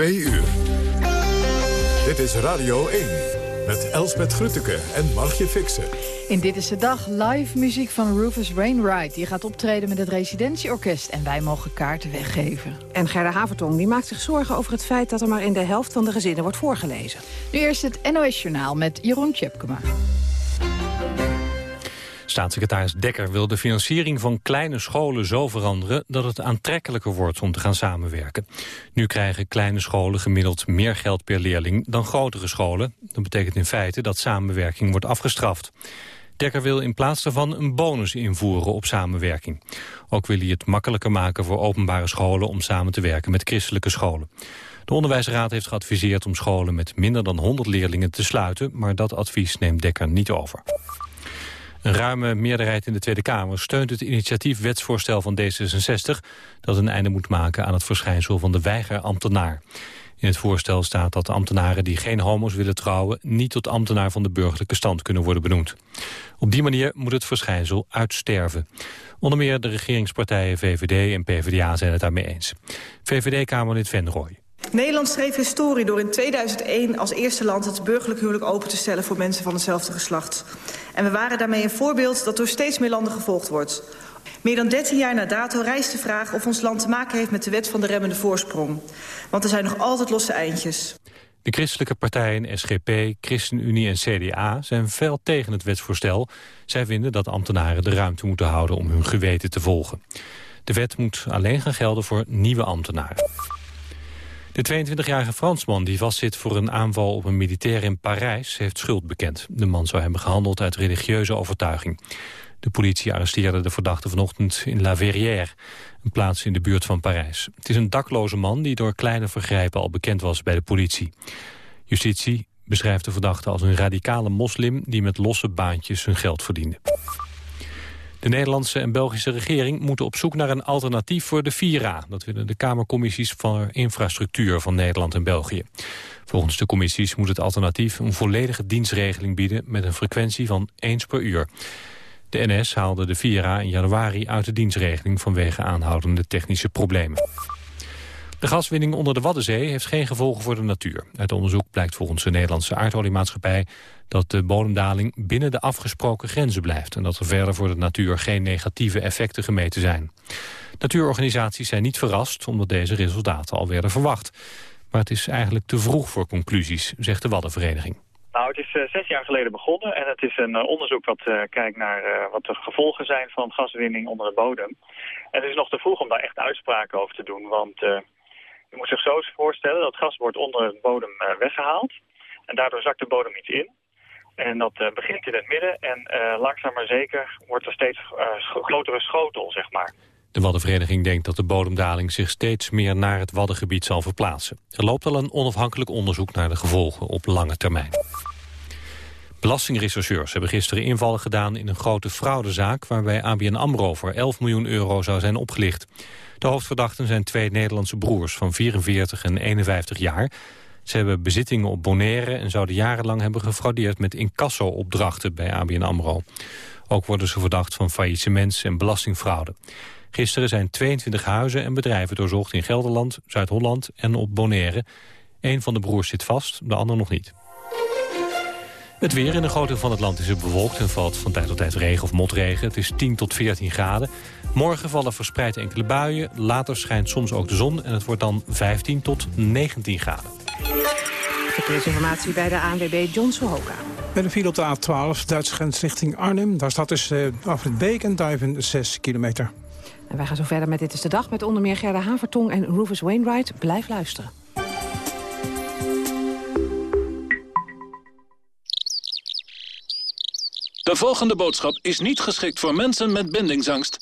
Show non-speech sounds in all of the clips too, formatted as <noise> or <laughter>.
Twee uur. Dit is Radio 1 met Elsbeth Grutteke en Margje Fixen. In Dit is de Dag live muziek van Rufus Wainwright. Die gaat optreden met het residentieorkest en wij mogen kaarten weggeven. En Gerda Havertong die maakt zich zorgen over het feit dat er maar in de helft van de gezinnen wordt voorgelezen. Nu eerst het NOS Journaal met Jeroen Tjepkema. Staatssecretaris Dekker wil de financiering van kleine scholen zo veranderen dat het aantrekkelijker wordt om te gaan samenwerken. Nu krijgen kleine scholen gemiddeld meer geld per leerling dan grotere scholen. Dat betekent in feite dat samenwerking wordt afgestraft. Dekker wil in plaats daarvan een bonus invoeren op samenwerking. Ook wil hij het makkelijker maken voor openbare scholen om samen te werken met christelijke scholen. De Onderwijsraad heeft geadviseerd om scholen met minder dan 100 leerlingen te sluiten, maar dat advies neemt Dekker niet over. Een ruime meerderheid in de Tweede Kamer steunt het initiatief wetsvoorstel van D66... dat een einde moet maken aan het verschijnsel van de weigerambtenaar. In het voorstel staat dat ambtenaren die geen homo's willen trouwen... niet tot ambtenaar van de burgerlijke stand kunnen worden benoemd. Op die manier moet het verschijnsel uitsterven. Onder meer de regeringspartijen VVD en PvdA zijn het daarmee eens. VVD-Kamerlid Venrooy. Nederland schreef historie door in 2001 als eerste land het burgerlijk huwelijk open te stellen voor mensen van hetzelfde geslacht. En we waren daarmee een voorbeeld dat door steeds meer landen gevolgd wordt. Meer dan 13 jaar na dato rijst de vraag of ons land te maken heeft met de wet van de remmende voorsprong. Want er zijn nog altijd losse eindjes. De christelijke partijen SGP, ChristenUnie en CDA zijn fel tegen het wetsvoorstel. Zij vinden dat ambtenaren de ruimte moeten houden om hun geweten te volgen. De wet moet alleen gaan gelden voor nieuwe ambtenaren. De 22-jarige Fransman die vastzit voor een aanval op een militair in Parijs... heeft schuld bekend. De man zou hebben gehandeld uit religieuze overtuiging. De politie arresteerde de verdachte vanochtend in La Verrière... een plaats in de buurt van Parijs. Het is een dakloze man die door kleine vergrijpen al bekend was bij de politie. Justitie beschrijft de verdachte als een radicale moslim... die met losse baantjes zijn geld verdiende. De Nederlandse en Belgische regering moeten op zoek naar een alternatief voor de Vira. Dat willen de Kamercommissies van Infrastructuur van Nederland en België. Volgens de commissies moet het alternatief een volledige dienstregeling bieden... met een frequentie van eens per uur. De NS haalde de Vira in januari uit de dienstregeling... vanwege aanhoudende technische problemen. De gaswinning onder de Waddenzee heeft geen gevolgen voor de natuur. Uit onderzoek blijkt volgens de Nederlandse aardoliemaatschappij... dat de bodemdaling binnen de afgesproken grenzen blijft... en dat er verder voor de natuur geen negatieve effecten gemeten zijn. Natuurorganisaties zijn niet verrast omdat deze resultaten al werden verwacht. Maar het is eigenlijk te vroeg voor conclusies, zegt de Waddenvereniging. Nou, het is uh, zes jaar geleden begonnen en het is een uh, onderzoek wat uh, kijkt naar wat de gevolgen zijn van gaswinning onder de bodem. En het is nog te vroeg om daar echt uitspraken over te doen, want je moet zich zo voorstellen dat gas wordt onder de bodem uh, weggehaald. En daardoor zakt de bodem iets in. En dat uh, begint in het midden en uh, langzaam maar zeker wordt er steeds grotere schotel, zeg maar. De Waddenvereniging denkt dat de bodemdaling zich steeds meer naar het Waddengebied zal verplaatsen. Er loopt al een onafhankelijk onderzoek naar de gevolgen op lange termijn. Belastingrechercheurs hebben gisteren invallen gedaan in een grote fraudezaak... waarbij ABN AMRO voor 11 miljoen euro zou zijn opgelicht. De hoofdverdachten zijn twee Nederlandse broers van 44 en 51 jaar. Ze hebben bezittingen op Bonaire en zouden jarenlang hebben gefraudeerd met incasso-opdrachten bij ABN AMRO. Ook worden ze verdacht van faillissements- en belastingfraude. Gisteren zijn 22 huizen en bedrijven doorzocht in Gelderland, Zuid-Holland en op Bonaire. Een van de broers zit vast, de ander nog niet. Het weer in een groot deel van het land is het bewolkt en valt van tijd tot tijd regen of motregen. Het is 10 tot 14 graden. Morgen vallen verspreid enkele buien. Later schijnt soms ook de zon en het wordt dan 15 tot 19 graden. Verkeersinformatie bij de ANWB John Sohoka. Met een file op de A12, Duitse grens richting Arnhem. Daar staat dus uh, af het Beek en Duiven 6 kilometer. En wij gaan zo verder met Dit is de Dag... met onder meer Gerda Havertong en Rufus Wainwright. Blijf luisteren. De volgende boodschap is niet geschikt voor mensen met bindingsangst.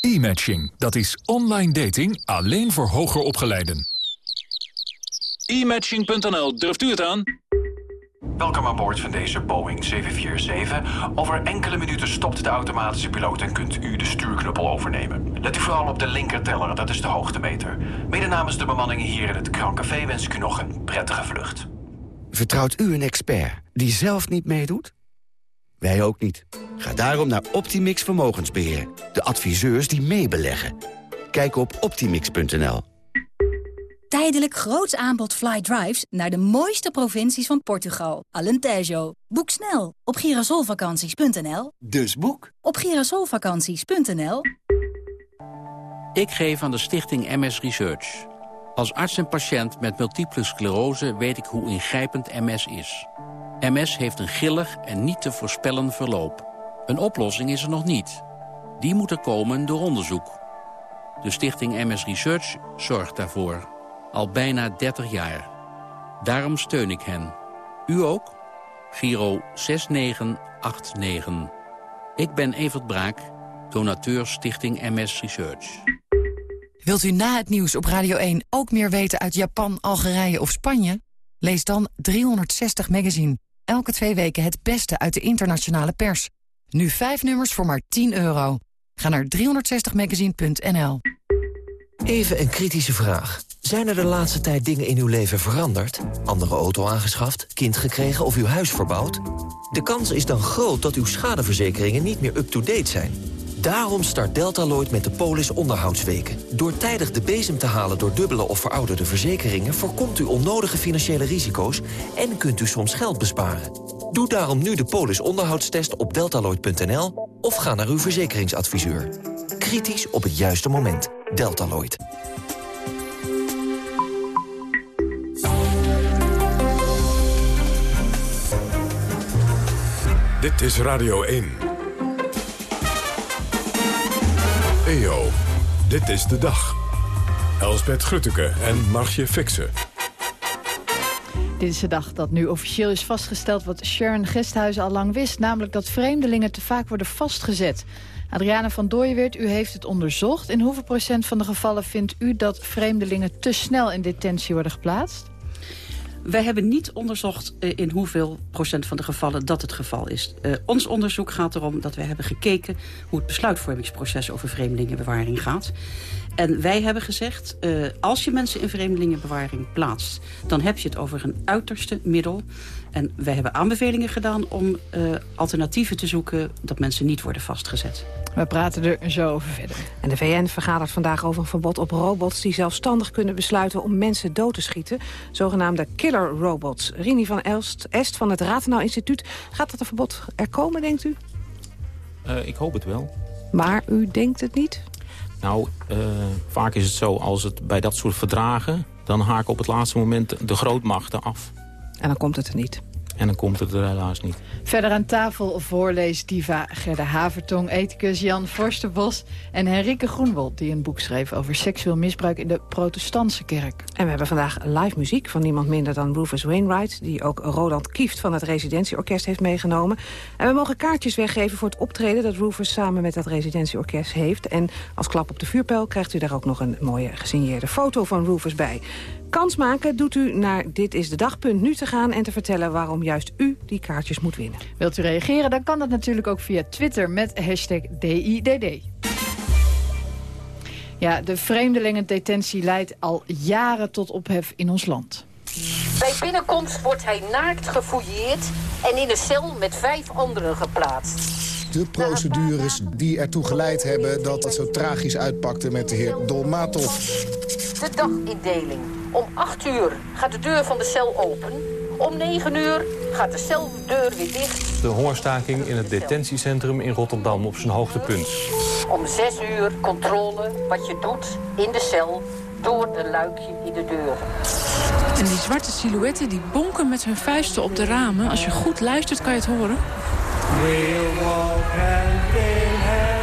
E-matching, dat is online dating alleen voor hoger opgeleiden. E-matching.nl, durft u het aan? Welkom aan boord van deze Boeing 747. Over enkele minuten stopt de automatische piloot en kunt u de stuurknuppel overnemen. Let u vooral op de linkerteller, dat is de hoogtemeter. Mede namens de bemanning hier in het Krancafé wens ik u nog een prettige vlucht. Vertrouwt u een expert die zelf niet meedoet? Wij ook niet. Ga daarom naar Optimix Vermogensbeheer. De adviseurs die meebeleggen. Kijk op optimix.nl. Tijdelijk groots aanbod fly drives naar de mooiste provincies van Portugal. Alentejo. Boek snel op girasolvakanties.nl. Dus boek op girasolvakanties.nl. Ik geef aan de stichting MS Research. Als arts en patiënt met multiple sclerose weet ik hoe ingrijpend MS is. MS heeft een gillig en niet te voorspellen verloop. Een oplossing is er nog niet. Die moet er komen door onderzoek. De stichting MS Research zorgt daarvoor. Al bijna 30 jaar. Daarom steun ik hen. U ook? Giro 6989. Ik ben Evert Braak, donateur Stichting MS Research. Wilt u na het nieuws op Radio 1 ook meer weten uit Japan, Algerije of Spanje? Lees dan 360 Magazine. Elke twee weken het beste uit de internationale pers. Nu vijf nummers voor maar 10 euro. Ga naar 360magazine.nl. Even een kritische vraag. Zijn er de laatste tijd dingen in uw leven veranderd? Andere auto aangeschaft, kind gekregen of uw huis verbouwd? De kans is dan groot dat uw schadeverzekeringen niet meer up-to-date zijn. Daarom start Deltaloid met de Polis onderhoudsweken. Door tijdig de bezem te halen door dubbele of verouderde verzekeringen... voorkomt u onnodige financiële risico's en kunt u soms geld besparen. Doe daarom nu de Polis onderhoudstest op deltaloid.nl... of ga naar uw verzekeringsadviseur. Kritisch op het juiste moment. Deltaloid. Dit is Radio 1. EO, dit is de dag. Elsbeth Grutteke en Margje Fixen. Dit is de dag dat nu officieel is vastgesteld wat Sharon Gesthuizen al lang wist. Namelijk dat vreemdelingen te vaak worden vastgezet. Adriana van Dooyeweert, u heeft het onderzocht. In hoeveel procent van de gevallen vindt u dat vreemdelingen te snel in detentie worden geplaatst? Wij hebben niet onderzocht uh, in hoeveel procent van de gevallen dat het geval is. Uh, ons onderzoek gaat erom dat we hebben gekeken... hoe het besluitvormingsproces over vreemdelingenbewaring gaat. En wij hebben gezegd, uh, als je mensen in vreemdelingenbewaring plaatst... dan heb je het over een uiterste middel. En wij hebben aanbevelingen gedaan om alternatieven te zoeken... dat mensen niet worden vastgezet. We praten er zo over verder. En de VN vergadert vandaag over een verbod op robots... die zelfstandig kunnen besluiten om mensen dood te schieten. Zogenaamde killer robots. Rini van Elst, Est van het Ratenau Instituut. Gaat dat een verbod er komen, denkt u? Uh, ik hoop het wel. Maar u denkt het niet? Nou, uh, vaak is het zo als het bij dat soort verdragen... dan haken op het laatste moment de grootmachten af. En dan komt het er niet. En dan komt het er helaas niet. Verder aan tafel voorleesdiva Gerda Havertong, ethicus Jan Forsterbos... en Henrike Groenwold, die een boek schreef over seksueel misbruik in de protestantse kerk. En we hebben vandaag live muziek van niemand minder dan Rufus Wainwright... die ook Roland Kieft van het Residentieorkest heeft meegenomen. En we mogen kaartjes weggeven voor het optreden dat Rufus samen met dat Residentieorkest heeft. En als klap op de vuurpijl krijgt u daar ook nog een mooie gesigneerde foto van Rufus bij. Kans maken doet u naar Dit is de Dagpunt nu te gaan... en te vertellen waarom juist u die kaartjes moet winnen. Wilt u reageren, dan kan dat natuurlijk ook via Twitter met hashtag DIDD. Ja, de vreemdelingendetentie leidt al jaren tot ophef in ons land. Bij binnenkomst wordt hij naakt gefouilleerd en in een cel met vijf anderen geplaatst. De procedures die ertoe geleid hebben dat het zo tragisch uitpakte met de heer Dolmatov. De dagindeling. Om 8 uur gaat de deur van de cel open. Om 9 uur gaat de celdeur weer dicht. De hongerstaking in het detentiecentrum in Rotterdam op zijn hoogtepunt. Om 6 uur controle wat je doet in de cel door de luikje in de deur. En die zwarte silhouetten die bonken met hun vuisten op de ramen. Als je goed luistert kan je het horen. We'll walk hand in hand.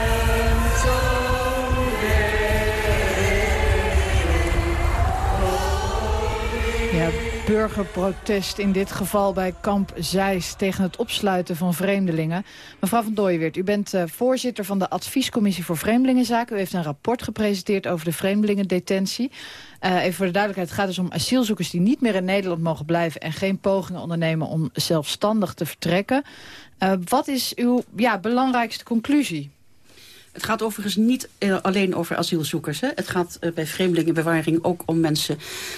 Ja, burgerprotest in dit geval bij Kamp Zeist... tegen het opsluiten van vreemdelingen. Mevrouw van Dooyeweert, u bent uh, voorzitter van de Adviescommissie voor Vreemdelingenzaken. U heeft een rapport gepresenteerd over de vreemdelingendetentie. Uh, even voor de duidelijkheid, het gaat dus om asielzoekers... die niet meer in Nederland mogen blijven... en geen pogingen ondernemen om zelfstandig te vertrekken. Uh, wat is uw ja, belangrijkste conclusie? Het gaat overigens niet uh, alleen over asielzoekers. Hè. Het gaat uh, bij vreemdelingenbewaring ook om mensen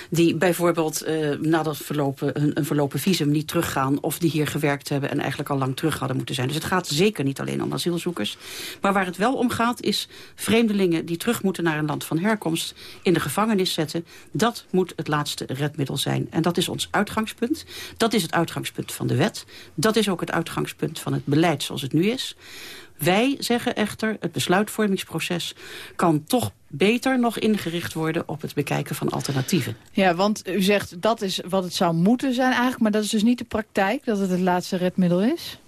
die bijvoorbeeld uh, na dat verlopen, een, een, verlopen visum niet teruggaan... of die hier gewerkt hebben en eigenlijk al lang terug hadden moeten zijn. Dus het gaat zeker niet alleen om asielzoekers. Maar waar het wel om gaat is vreemdelingen die terug moeten naar een land van herkomst... in de gevangenis zetten. Dat moet het laatste redmiddel zijn. En dat is ons uitgangspunt. Dat is het uitgangspunt van de wet. Dat is ook het uitgangspunt van het beleid zoals het nu is. Wij zeggen echter, het besluitvormingsproces kan toch beter nog ingericht worden op het bekijken van alternatieven. Ja, want u zegt dat is wat het zou moeten zijn eigenlijk... maar dat is dus niet de praktijk, dat het het laatste redmiddel is?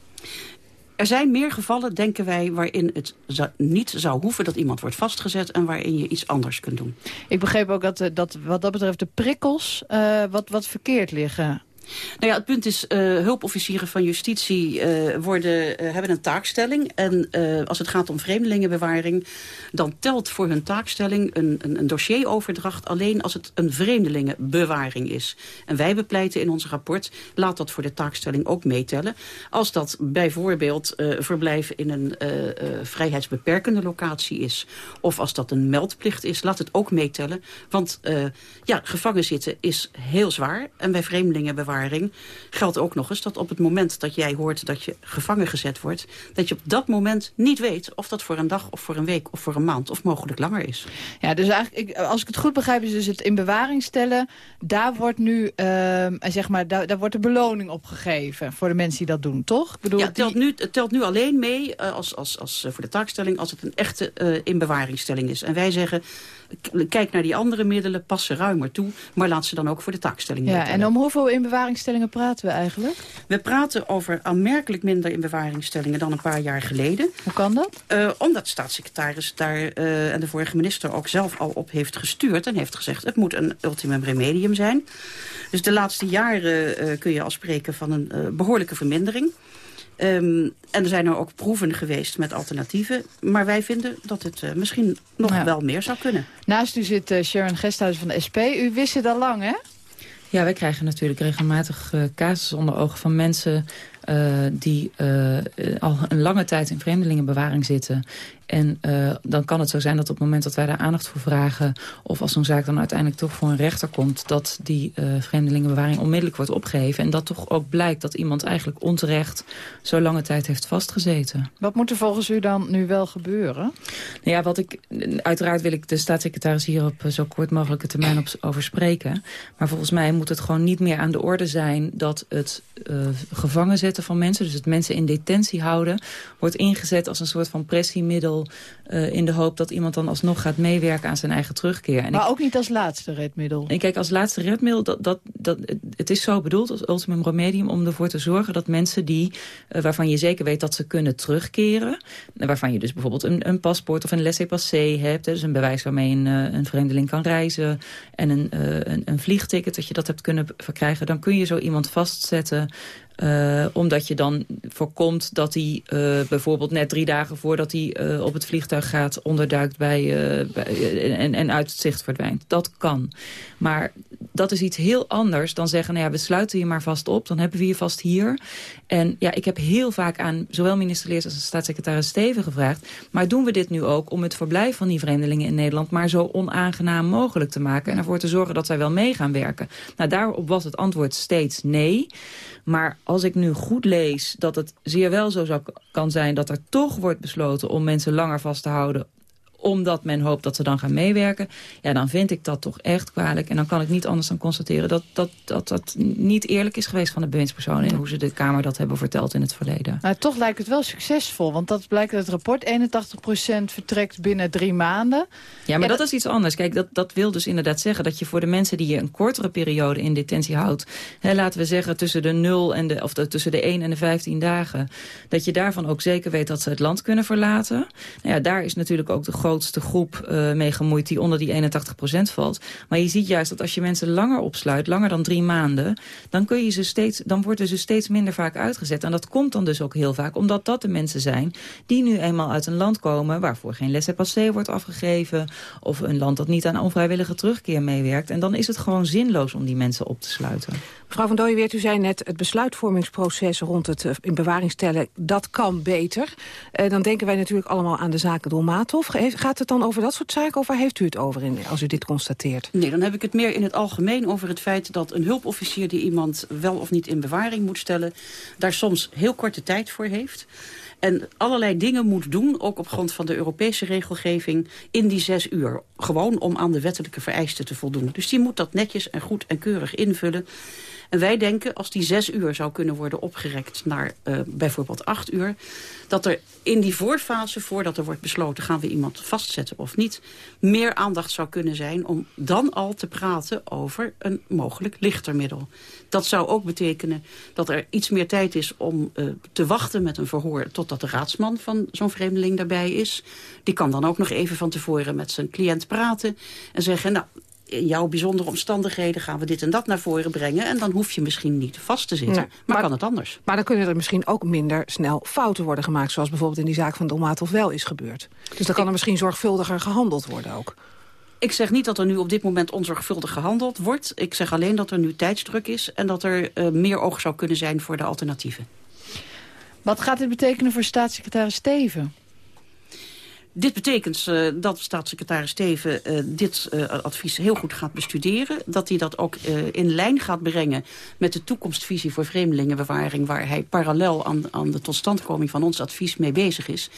Er zijn meer gevallen, denken wij, waarin het niet zou hoeven dat iemand wordt vastgezet en waarin je iets anders kunt doen. Ik begreep ook dat, eh, dat wat dat betreft de prikkels uh, wat, wat verkeerd liggen. Nou ja, het punt is, uh, hulpofficieren van justitie uh, worden, uh, hebben een taakstelling. En als het gaat om vreemdelingenbewaring, dan telt voor hun taakstelling een, een, een, dossieroverdracht alleen als het een vreemdelingenbewaring is. En wij bepleiten in ons rapport, laat dat voor de taakstelling ook meetellen. Als dat bijvoorbeeld verblijven in een vrijheidsbeperkende locatie is, of als dat een meldplicht is, laat het ook meetellen. Want ja, gevangen zitten is heel zwaar. En bij vreemdelingenbewaring geldt ook nog eens dat op het moment dat jij hoort dat je gevangen gezet wordt... dat je op dat moment niet weet of dat voor een dag of voor een week of voor een maand of mogelijk langer is. Ja, dus eigenlijk, als ik het goed begrijp, is dus het in bewaring stellen... daar wordt nu, uh, zeg maar, daar, daar wordt de beloning op gegeven voor de mensen die dat doen, toch? Ik bedoel, ja, het telt, nu, het telt nu alleen mee uh, als, als, als, uh, voor de taakstelling als het een echte uh, inbewaringstelling is. En wij zeggen, kijk naar die andere middelen, pas ze ruimer toe... maar laat ze dan ook voor de taakstelling Ja, en om hoeveel inbewaringstellingen praten we eigenlijk? We praten over aanmerkelijk minder inbewaringstellingen dan een paar jaar geleden. Hoe kan dat? Uh, omdat staatssecretaris daar uh, en de vorige minister ook zelf al op heeft gestuurd... en heeft gezegd, het moet een ultimum remedium zijn. Dus de laatste jaren uh, kun je al spreken van een behoorlijke vermindering... Um, en er zijn er ook proeven geweest met alternatieven. Maar wij vinden dat het uh, misschien nog ja. wel meer zou kunnen. Naast u zit uh, Sharon Gesthuizen van de SP. U wist het al lang, hè? Ja, wij krijgen natuurlijk regelmatig uh, casussen onder ogen van mensen... die al een lange tijd in vreemdelingenbewaring zitten... En uh, dan kan het zo zijn dat op het moment dat wij daar aandacht voor vragen... of als zo'n zaak dan uiteindelijk toch voor een rechter komt... dat die uh, vreemdelingenbewaring onmiddellijk wordt opgeheven. En dat toch ook blijkt dat iemand eigenlijk onterecht zo lange tijd heeft vastgezeten. Wat moet er volgens u dan nu wel gebeuren? Nou ja, wat ik, uiteraard wil ik de staatssecretaris hier op zo kort mogelijke termijn op, over spreken. Maar volgens mij moet het gewoon niet meer aan de orde zijn... dat het uh, gevangen zetten van mensen, dus het mensen in detentie houden... wordt ingezet als een soort van pressiemiddel uh, in de hoop dat iemand dan alsnog gaat meewerken aan zijn eigen terugkeer. En maar ik, ook niet als laatste redmiddel? En kijk, als laatste redmiddel, dat, dat, dat, het is zo bedoeld als ultimum remedium... om ervoor te zorgen dat mensen die, uh, waarvan je zeker weet dat ze kunnen terugkeren... waarvan je dus bijvoorbeeld een, een paspoort of een laissez-passer hebt... Hè, dus een bewijs waarmee een, uh, een vreemdeling kan reizen... en een, een, een vliegticket, dat je dat hebt kunnen verkrijgen... dan kun je zo iemand vastzetten uh, omdat je dan voorkomt dat hij uh, bijvoorbeeld net drie dagen voordat hij uh, op het vliegtuig gaat onderduikt bij, bij en, en uit het zicht verdwijnt. Dat kan. Maar dat is iets heel anders dan zeggen, nou ja, we sluiten je maar vast op. Dan hebben we je vast hier. En ja, ik heb heel vaak aan zowel minister Leers als staatssecretaris Steven gevraagd. Maar doen we dit nu ook om het verblijf van die vreemdelingen in Nederland maar zo onaangenaam mogelijk te maken. En ervoor te zorgen dat zij wel mee gaan werken. Nou, daarop was het antwoord steeds nee. Maar als ik nu goed lees dat het zeer wel zo zou, kan zijn... dat er toch wordt besloten om mensen langer vast te houden omdat men hoopt dat ze dan gaan meewerken... ja, dan vind ik dat toch echt kwalijk. En dan kan ik niet anders dan constateren dat dat, dat, dat niet eerlijk is geweest van de bewindspersonen... en hoe ze de Kamer dat hebben verteld in het verleden. Maar toch lijkt het wel succesvol, want dat blijkt uit het rapport. 81% vertrekt binnen drie maanden. Ja, maar dat, dat, is iets anders. Kijk, dat, dat wil dus inderdaad zeggen dat je voor de mensen die je een kortere periode in detentie houdt... Hè, laten we zeggen tussen de 0 en de, of de, tussen de 1 en de 15 dagen... dat je daarvan ook zeker weet dat ze het land kunnen verlaten. Nou ja, daar is natuurlijk ook de grote grootste groep uh, mee gemoeid die onder die 81% valt. Maar je ziet juist dat als je mensen langer opsluit, langer dan drie maanden... dan, kun je ze steeds, dan worden ze steeds minder vaak uitgezet. En dat komt dan dus ook heel vaak omdat dat de mensen zijn... die nu eenmaal uit een land komen waarvoor geen laissez-passer wordt afgegeven... of een land dat niet aan onvrijwillige terugkeer meewerkt. En dan is het gewoon zinloos om die mensen op te sluiten. Mevrouw van Dooyeweert, u zei net het besluitvormingsproces rond het uh, in bewaring stellen, dat kan beter. Uh, dan denken wij natuurlijk allemaal aan de zaken Dolmatov. Gaat het dan over dat soort zaken of waar heeft u het over in, als u dit constateert? Nee, dan heb ik het meer in het algemeen over het feit dat een hulpofficier die iemand wel of niet in bewaring moet stellen, daar soms heel korte tijd voor heeft. En allerlei dingen moet doen, ook op grond van de Europese regelgeving, in die zes uur. Gewoon om aan de wettelijke vereisten te voldoen. Dus die moet dat netjes en goed en keurig invullen. En wij denken, als die zes uur zou kunnen worden opgerekt naar uh, bijvoorbeeld acht uur... dat er in die voorfase, voordat er wordt besloten... gaan we iemand vastzetten of niet... meer aandacht zou kunnen zijn om dan al te praten over een mogelijk lichter middel. Dat zou ook betekenen dat er iets meer tijd is om uh, te wachten met een verhoor... totdat de raadsman van zo'n vreemdeling daarbij is. Die kan dan ook nog even van tevoren met zijn cliënt praten en zeggen... nou, in jouw bijzondere omstandigheden gaan we dit en dat naar voren brengen. En dan hoef je misschien niet vast te zitten. maar, kan het anders. Maar dan kunnen er misschien ook minder snel fouten worden gemaakt. Zoals bijvoorbeeld in die zaak van of wel is gebeurd. Dus dan kan er misschien zorgvuldiger gehandeld worden ook. Ik zeg niet dat er nu op dit moment onzorgvuldig gehandeld wordt. Ik zeg alleen dat er nu tijdsdruk is... en dat er uh, meer oog zou kunnen zijn voor de alternatieven. Wat gaat dit betekenen voor staatssecretaris Steven? Dit betekent uh, dat staatssecretaris Steven uh, dit uh, advies heel goed gaat bestuderen. Dat hij dat ook in lijn gaat brengen met de toekomstvisie voor vreemdelingenbewaring... waar hij parallel aan, aan de totstandkoming van ons advies mee bezig is.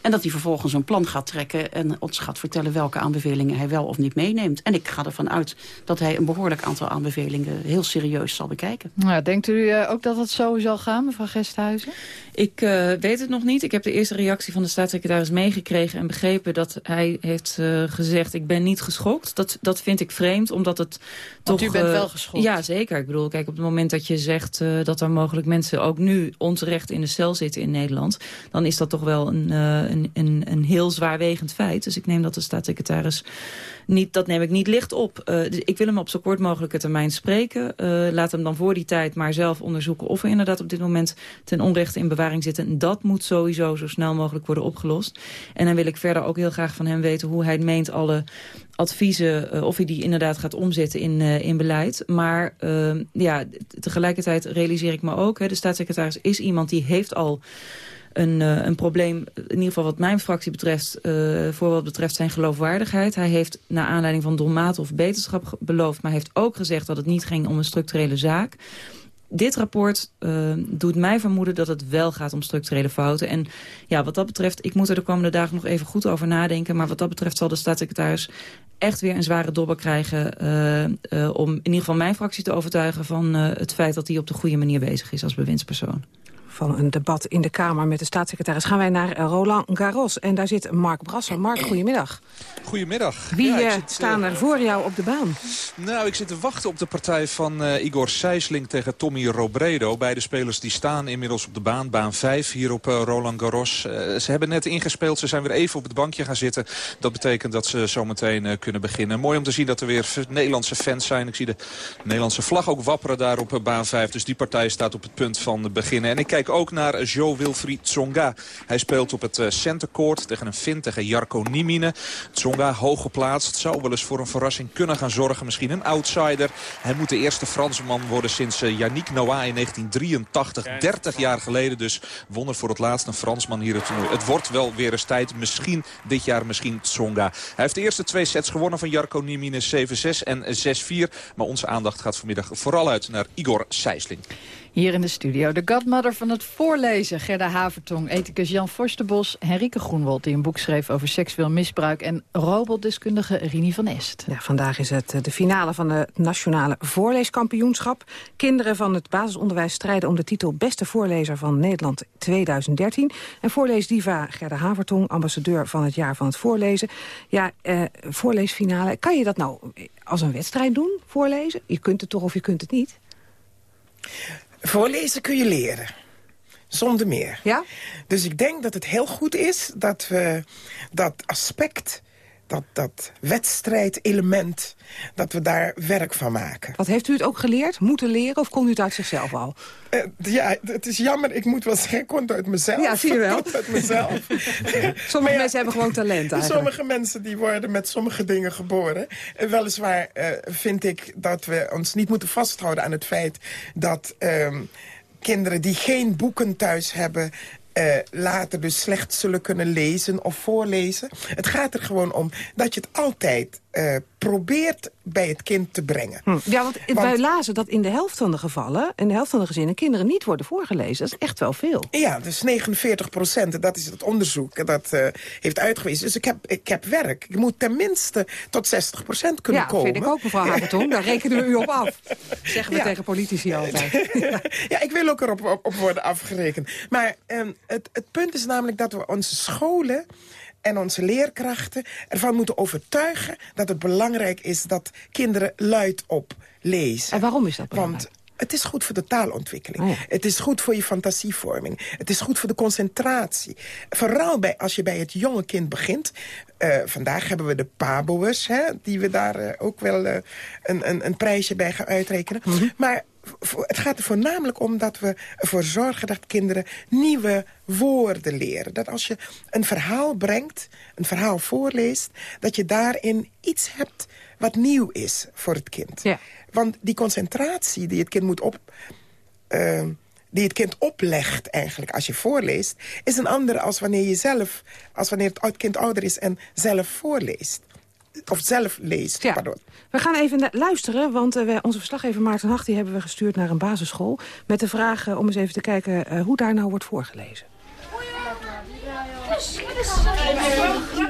En dat hij vervolgens een plan gaat trekken en ons gaat vertellen welke aanbevelingen hij wel of niet meeneemt. En ik ga ervan uit dat hij een behoorlijk aantal aanbevelingen heel serieus zal bekijken. Nou, denkt u ook dat het zo zal gaan, mevrouw Gesthuizen? Ik uh, weet het nog niet. Ik heb de eerste reactie van de staatssecretaris meegekregen en begrepen dat hij heeft uh, gezegd ik ben niet geschokt. Dat, dat vind ik vreemd, omdat het Want toch... u bent uh, wel geschokt? Ja, zeker. Ik bedoel, kijk, op het moment dat je zegt dat er mogelijk mensen ook nu onterecht in de cel zitten in Nederland, dan is dat toch wel een, een, een, heel zwaarwegend feit. Dus ik neem dat de staatssecretaris niet, dat neem ik niet licht op. Uh, dus ik wil hem op zo kort mogelijke termijn spreken. Uh, laat hem dan voor die tijd maar zelf onderzoeken of er inderdaad op dit moment ten onrechte in bewaring zitten. En dat moet sowieso zo snel mogelijk worden opgelost. En dan wil ik verder ook heel graag van hem weten hoe hij meent alle adviezen, uh, of hij die inderdaad gaat omzetten in, in beleid. Maar ja, tegelijkertijd realiseer ik me ook, hè, de staatssecretaris is iemand die heeft al een, uh, een probleem, in ieder geval wat mijn fractie betreft, uh, voor wat betreft zijn geloofwaardigheid. Hij heeft naar aanleiding van Dolmaat of beterschap beloofd, maar heeft ook gezegd dat het niet ging om een structurele zaak. Dit rapport uh, doet mij vermoeden dat het wel gaat om structurele fouten. En ja, wat dat betreft, ik moet er de komende dagen nog even goed over nadenken. Maar wat dat betreft zal de staatssecretaris echt weer een zware dobber krijgen... Om in ieder geval mijn fractie te overtuigen van het feit dat hij op de goede manier bezig is als bewindspersoon van een debat in de Kamer met de staatssecretaris... gaan wij naar Roland Garros. En daar zit Mark Brasser. Mark, goedemiddag. Goedemiddag. Wie ja, zit, staan er voor jou op de baan? Nou, ik zit te wachten op de partij van uh, Igor Sijsling tegen Tommy Robredo. Beide spelers die staan inmiddels op de baan. Baan 5 hier op uh, Roland Garros. Uh, ze hebben net ingespeeld. Ze zijn weer even op het bankje gaan zitten. Dat betekent dat ze zometeen kunnen beginnen. Mooi om te zien dat er weer Nederlandse fans zijn. Ik zie de Nederlandse vlag ook wapperen daar op baan 5. Dus die partij staat op het punt van beginnen. En ik kijk ook naar Jo Wilfried Tsonga. Hij speelt op het uh, centercourt tegen een Fin, tegen Jarko Niemine. Tsonga hoog geplaatst. Zou wel eens voor een verrassing kunnen gaan zorgen. Misschien een outsider. Hij moet de eerste Fransman worden sinds uh, Yannick Noah in 1983. 30 jaar geleden dus. Wonder voor het laatst een Fransman hier het toernooi. Het wordt wel weer eens tijd. Misschien dit jaar, misschien Tsonga. Hij heeft de eerste twee sets gewonnen van Jarko Niemine. 7-6 en 6-4. Maar onze aandacht gaat vanmiddag vooral uit naar Igor Sijsling. Hier in de studio de godmother van het voorlezen. Gerda Havertong, ethicus Jan Forsterbos, Henrike Groenwold... die een boek schreef over seksueel misbruik... en robotdeskundige Rini van Est. Ja, vandaag is het de finale van het Nationale Voorleeskampioenschap. Kinderen van het basisonderwijs strijden om de titel... Beste voorlezer van Nederland 2013. En voorleesdiva Gerda Havertong, ambassadeur van het jaar van het voorlezen. Ja, eh, voorleesfinale. Kan je dat nou als een wedstrijd doen, voorlezen? Je kunt het toch of je kunt het niet? Voorlezen kun je leren. Zonder meer. Ja? Dus ik denk dat het heel goed is dat we dat aspect dat, dat wedstrijdelement, dat we daar werk van maken. Wat heeft u het ook geleerd? Moeten leren of kon u het uit zichzelf al? Uh, ja, het is jammer. Ik moet wel zeggen, ik kon het uit mezelf. Ja, zie je wel. <laughs> uit mezelf. <laughs> sommige ja, mensen hebben gewoon talent eigenlijk. Sommige mensen die worden met sommige dingen geboren. Uh, weliswaar uh, vind ik dat we ons niet moeten vasthouden aan het feit dat... Ehm, kinderen die geen boeken thuis hebben... Uh, later dus slecht zullen kunnen lezen of voorlezen. Het gaat er gewoon om dat je het altijd uh, probeert bij het kind te brengen. Hm. Ja, want, want, wij lazen dat in de helft van de gevallen... in de helft van de gezinnen kinderen niet worden voorgelezen. Dat is echt wel veel. Ja, dus 49 procent, dat is het onderzoek dat uh, heeft uitgewezen. Dus ik heb, ik heb werk. Ik moet tenminste tot 60 procent kunnen ja, komen. Ja, vind ik ook, mevrouw Havertong. Daar rekenen we u op af. <laughs> Zeggen we ja. tegen politici altijd. <laughs> ja, ik wil ook erop op, op worden afgerekend. Maar um, het, het punt is namelijk dat we onze scholen en onze leerkrachten ervan moeten overtuigen... dat het belangrijk is dat kinderen luid op lezen. En waarom is dat belangrijk? Want het is goed voor de taalontwikkeling. Oh ja. Het is goed voor je fantasievorming. Het is goed voor de concentratie. Vooral bij, als je bij het jonge kind begint. Uh, vandaag hebben we de paboers, hè, die we daar uh, ook wel uh, een, een, een prijsje bij gaan uitrekenen. Mhm. Mm -hmm. Maar het gaat er voornamelijk om dat we ervoor zorgen dat kinderen nieuwe woorden leren. Dat als je een verhaal brengt, een verhaal voorleest... dat je daarin iets hebt wat nieuw is voor het kind. Ja. Want die concentratie die het kind moet op... Uh, die het kind oplegt eigenlijk als je voorleest... is een andere als wanneer je zelf, als wanneer het kind ouder is en zelf voorleest. Of zelf leest, ja. pardon. We gaan even luisteren, want uh, onze verslaggever Maarten Hacht... die hebben we gestuurd naar een basisschool... met de vraag uh, om eens even te kijken uh, hoe daar nou wordt voorgelezen.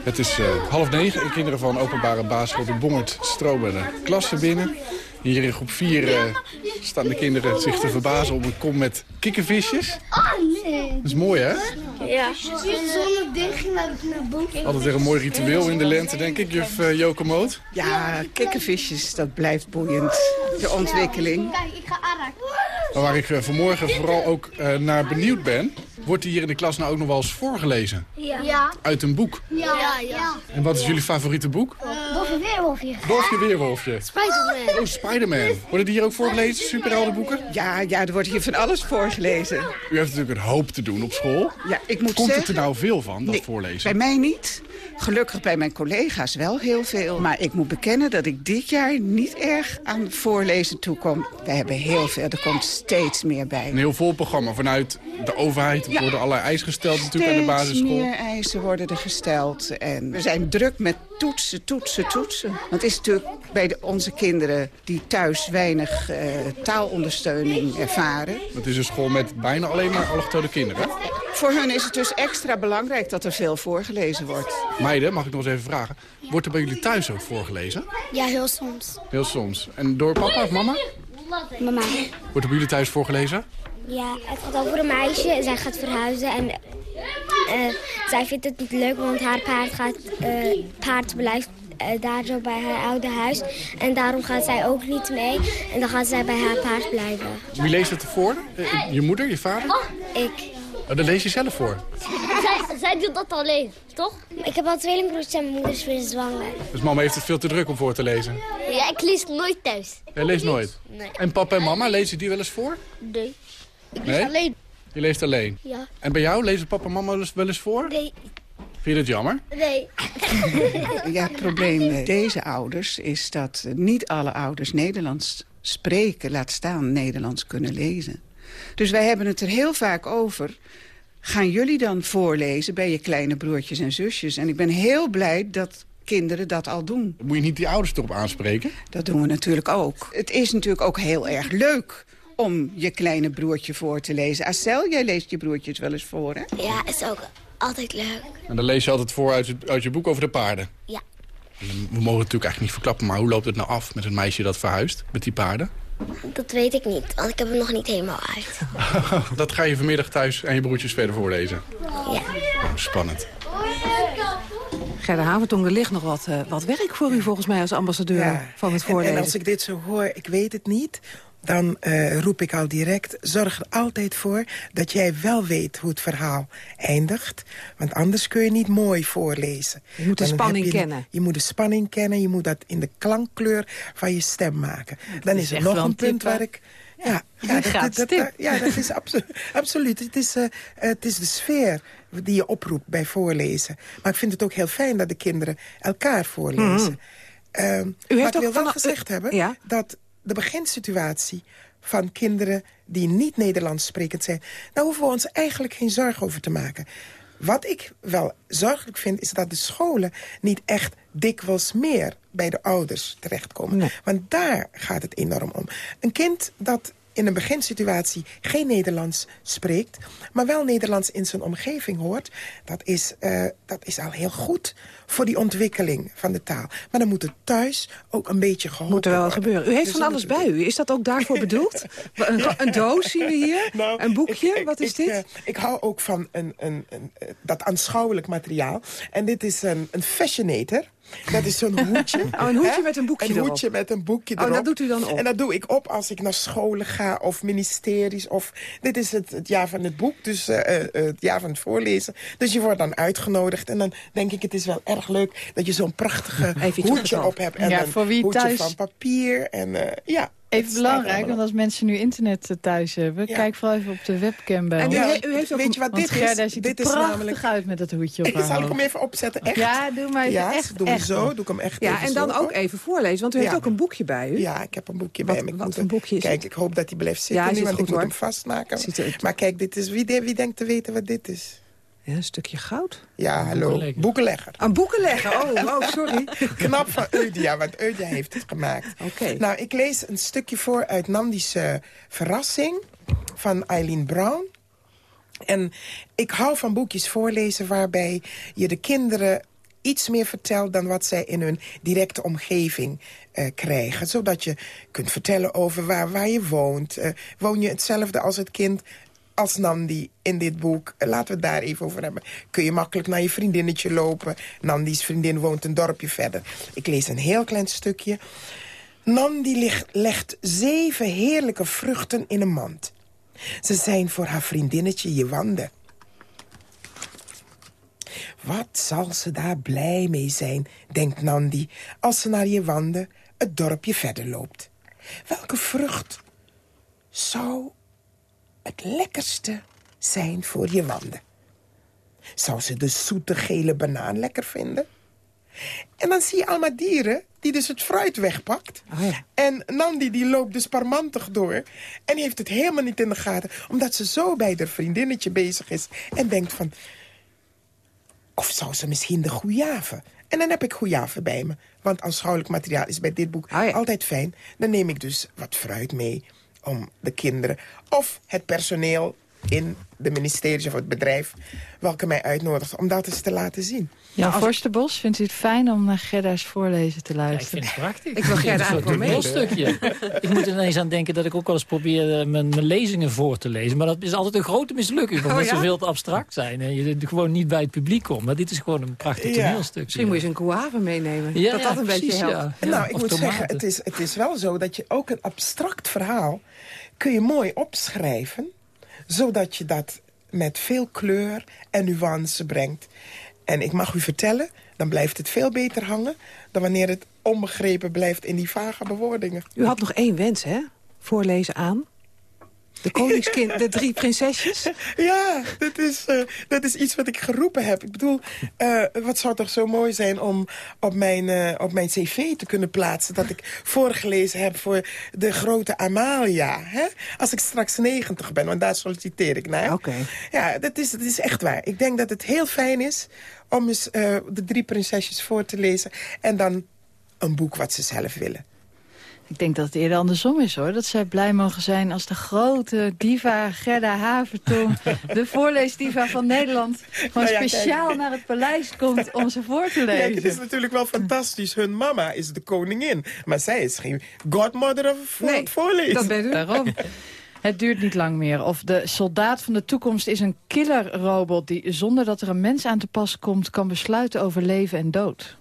Het is half negen en kinderen van openbare basisschool de Bongert stromen de klasse binnen. Hier in groep 4 uh, staan de kinderen zich te verbazen om een kom met kikkervisjes. Oh, nee. Dat is mooi, hè? Ja. Altijd weer een mooi ritueel in de lente, denk ik, juf uh, Joke Moot. Ja, kikkervisjes, dat blijft boeiend. De ontwikkeling. Kijk, ik ga Arak. Waar ik uh, vanmorgen vooral ook naar benieuwd ben... wordt hier in de klas nou ook nog wel eens voorgelezen? Ja. ja. Uit een boek? Ja, ja. ja. En wat is jullie favoriete boek? Uh, Dofje Weerwolfje. Dofje Weerwolfje. Spider-Man. Oh, Spider-Man. Worden die hier ook voorgelezen, superheldenboeken? Ja, ja, er wordt hier van alles voorgelezen. U heeft natuurlijk een hoop te doen op school. Ja, ik moet Komt zeggen, het er nou veel van, dat nee, voorlezen? Bij mij niet. Gelukkig bij mijn collega's wel heel veel. Maar ik moet bekennen dat ik dit jaar niet erg aan voorlezen toekom. We hebben heel veel, er komt steeds meer bij. Een heel vol programma vanuit de overheid. Er ja. worden allerlei eisen gesteld natuurlijk aan de basisschool. meer eisen worden er gesteld. En we zijn druk met toetsen, toetsen, toetsen. Want het is natuurlijk bij de, onze kinderen die thuis weinig uh, taalondersteuning ervaren. Het is een school met bijna alleen maar allochtone kinderen. Voor hun is het dus extra belangrijk dat er veel voorgelezen wordt. Meiden, mag ik nog eens even vragen. Wordt er bij jullie thuis ook voorgelezen? Ja, heel soms. Heel soms. En door papa of mama? Mama. Wordt er bij jullie thuis voorgelezen? Ja, het gaat over een meisje. Zij gaat verhuizen en uh, zij vindt het niet leuk, want haar paard, gaat, uh, paard blijft uh, daar zo bij haar oude huis. En daarom gaat zij ook niet mee. En dan gaat zij bij haar paard blijven. Wie leest het ervoor? je moeder, je vader? Oh, ik. Oh, dan lees je zelf voor? zij, zij doet dat alleen, toch? Ik heb al tweelingbroertjes en mijn moeder is weer zwanger. Dus mama heeft het veel te druk om voor te lezen? Ja, ik lees nooit thuis. Jij leest nooit? Nee. En papa en mama, lezen die wel eens voor? Nee. Ik nee? alleen. Je leest alleen? Ja. En bij jou, lezen papa en mama wel eens voor? Nee. Vind je dat jammer? Nee. <laughs> ja, het probleem met deze ouders is dat niet alle ouders Nederlands spreken, laat staan Nederlands kunnen lezen. Dus wij hebben het er heel vaak over. Gaan jullie dan voorlezen bij je kleine broertjes en zusjes? En ik ben heel blij dat kinderen dat al doen. Moet je niet die ouders erop aanspreken? Dat doen we natuurlijk ook. Het is natuurlijk ook heel erg leuk om je kleine broertje voor te lezen. Acel, jij leest je broertjes wel eens voor, hè? Ja, is ook altijd leuk. En dan lees je altijd voor uit, uit je boek over de paarden? Ja. En we mogen het natuurlijk eigenlijk niet verklappen, maar hoe loopt het nou af met een meisje dat verhuist met die paarden? Dat weet ik niet, want ik heb hem nog niet helemaal uit. <laughs> dat ga je vanmiddag thuis aan je broertjes verder voorlezen? Ja. Oh, spannend. Gerda Havertong, er ligt nog wat, uh, wat werk voor u volgens mij als ambassadeur ja. van het voorlezen. En, en als ik dit zo hoor, ik weet het niet dan uh, roep ik al direct... zorg er altijd voor dat jij wel weet hoe het verhaal eindigt. Want anders kun je niet mooi voorlezen. Je moet de spanning je, kennen. Je moet de spanning kennen. Je moet dat in de klankkleur van je stem maken. Dan is, er nog een punt waar ik... Ja, ja, dat, dat, dat, ja, dat is <laughs> absolu absoluut. Het is, uh, het is de sfeer die je oproept bij voorlezen. Maar ik vind het ook heel fijn dat de kinderen elkaar voorlezen. Mm. Uh, U heeft maar ik wil wel gezegd hebben ja? dat de beginsituatie van kinderen die niet Nederlands sprekend zijn... daar hoeven we ons eigenlijk geen zorgen over te maken. Wat ik wel zorgelijk vind, is dat de scholen niet echt dikwijls meer bij de ouders terechtkomen. Want daar gaat het enorm om. Een kind dat in een beginsituatie geen Nederlands spreekt... maar wel Nederlands in zijn omgeving hoort... dat is, uh, dat is al heel goed voor die ontwikkeling van de taal. Maar dan moet het thuis ook een beetje geholpen Moet er wel gebeuren. U heeft dus van alles bij u. Is dat ook daarvoor <laughs> bedoeld? een, een, doos zien we hier? <laughs> Nou, een boekje? Ik, Wat is ik, dit? Uh, ik hou ook van een, een, een, dat aanschouwelijk materiaal. En dit is een, een fascinator... Dat is zo'n hoedje. <laughs> Oh, een hoedje met een boekje Een erop. hoedje met een boekje oh, erop. dat doet u dan op? En dat doe ik op als ik naar scholen ga of ministeries. Of, dit is het, het jaar van het boek, dus uh, uh, het jaar van het voorlezen. Dus je wordt dan uitgenodigd. En dan denk ik, het is wel erg leuk dat je zo'n prachtige hoedje op hebt. En ja, een voor wie hoedje thuis... van papier. En, uh, ja. Even belangrijk, want als mensen nu internet thuis hebben... Ja. kijk vooral even op de webcam bij en ja, u heeft ook weet je wat dit Gerda is? ziet dit er is prachtig namelijk... uit met dat hoedje op haar Zal ik hem even opzetten? Echt? Ja, doe maar even ja, echt. doe echt. zo, doe ik hem echt Ja, en dan zo. ook even voorlezen, want u heeft ook een boekje bij u. Ja, ik heb een boekje wat, bij me. Ik wat voor boekje is Kijk, ik hoop dat hij blijft zitten ja, nu, want goed, ik moet hoor. hem vastmaken. Maar kijk, dit is, wie, wie denkt te weten wat dit is? Ja, een stukje goud. Ja, hallo. Boekenlegger. boekenlegger. Een boekenlegger, oh, oh sorry. <laughs> Knap van Eudia, want Eudia heeft het gemaakt. Oké. Okay. Nou, ik lees een stukje voor uit Nandi's uh, Verrassing van Eileen Brown. En ik hou van boekjes voorlezen waarbij je de kinderen iets meer vertelt dan wat zij in hun directe omgeving uh, krijgen. Zodat je kunt vertellen over waar, waar je woont. Uh, woon je hetzelfde als het kind als Nandi in dit boek. Laten we het daar even over hebben. Kun je makkelijk naar je vriendinnetje lopen. Nandi's vriendin woont een dorpje verder. Ik lees een heel klein stukje. Nandi legt zeven heerlijke vruchten in een mand. Ze zijn voor haar vriendinnetje Jewande. Wat zal ze daar blij mee zijn, denkt Nandi... als ze naar Jewande het dorpje verder loopt. Welke vrucht zou het lekkerste zijn voor je wanden. Zou ze de zoete gele banaan lekker vinden? En dan zie je allemaal dieren die dus het fruit wegpakt. Oh ja. En Nandi die loopt dus parmantig door. En heeft het helemaal niet in de gaten. Omdat ze zo bij haar vriendinnetje bezig is. En denkt van... Of zou ze misschien de goejaven? En dan heb ik goejaven bij me. Want aanschouwelijk materiaal is bij dit boek oh ja. altijd fijn. Dan neem ik dus wat fruit mee om de kinderen of het personeel in de ministeries of het bedrijf... welke mij uitnodigt om dat eens te laten zien. Ja, als... Forsterbos, vindt u het fijn om naar Gerda's voorlezen te luisteren? Ja, ik vind het prachtig. Ik wil Gerda eigenlijk wel mee. stukje. ik moet er ineens aan denken dat ik ook wel eens probeer mijn, mijn, lezingen voor te lezen. Maar dat is altijd een grote mislukking, omdat oh, ja? ze veel te abstract zijn. En je gewoon niet bij het publiek komt. Maar dit is gewoon een prachtig ja. toneelstuk. Misschien moet je eens een guave meenemen. Ja, dat dat een precies, beetje helpt. nou, ik moet tomaten. zeggen, het is, het is wel zo dat je ook een abstract verhaal... kun je mooi opschrijven zodat je dat met veel kleur en nuance brengt. En ik mag u vertellen, dan blijft het veel beter hangen... dan wanneer het onbegrepen blijft in die vage bewoordingen. U had nog één wens, hè? Voorlezen aan. De koningskind, de drie prinsesjes? <laughs> Ja, dat is, uh, dat is iets wat ik geroepen heb. Ik bedoel, uh, wat zou toch zo mooi zijn om op mijn, uh, op mijn cv te kunnen plaatsen... dat ik voorgelezen heb voor de grote Amalia. Hè? Als ik straks 90 ben, want daar solliciteer ik naar. Oké. Okay. Ja, dat is, dat is echt waar. Ik denk dat het heel fijn is om eens de drie prinsesjes voor te lezen... en dan een boek wat ze zelf willen. Ik denk dat het eerder andersom is, hoor. Dat zij blij mogen zijn als de grote diva Gerda Havertong... <laughs> de voorleesdiva van Nederland... gewoon nou ja, speciaal kijk. naar het paleis komt om ze voor te lezen. Kijk, het is natuurlijk wel fantastisch. Hun mama is de koningin. Maar zij is geen godmother voor nee, het voorlezen. dat ben u. Daarom. <laughs> Het duurt niet lang meer. Of de soldaat van de toekomst is een killerrobot... die zonder dat er een mens aan te pas komt... kan besluiten over leven en dood.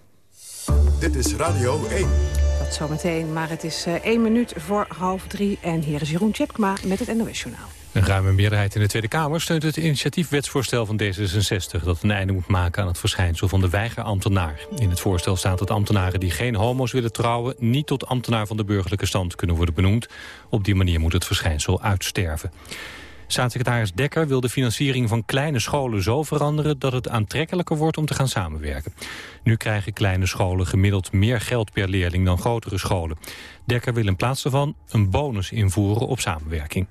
Dit is Radio 1. Dat zometeen, maar het is uh, één minuut voor half drie. En hier is Jeroen Tjepkma met het NOS Journaal. Een ruime meerderheid in de Tweede Kamer steunt het initiatiefwetsvoorstel van D66... dat een einde moet maken aan het verschijnsel van de weigerambtenaar. In het voorstel staat dat ambtenaren die geen homo's willen trouwen... niet tot ambtenaar van de burgerlijke stand kunnen worden benoemd. Op die manier moet het verschijnsel uitsterven. Staatssecretaris Dekker wil de financiering van kleine scholen zo veranderen... dat het aantrekkelijker wordt om te gaan samenwerken. Nu krijgen kleine scholen gemiddeld meer geld per leerling dan grotere scholen. Dekker wil in plaats daarvan een bonus invoeren op samenwerking.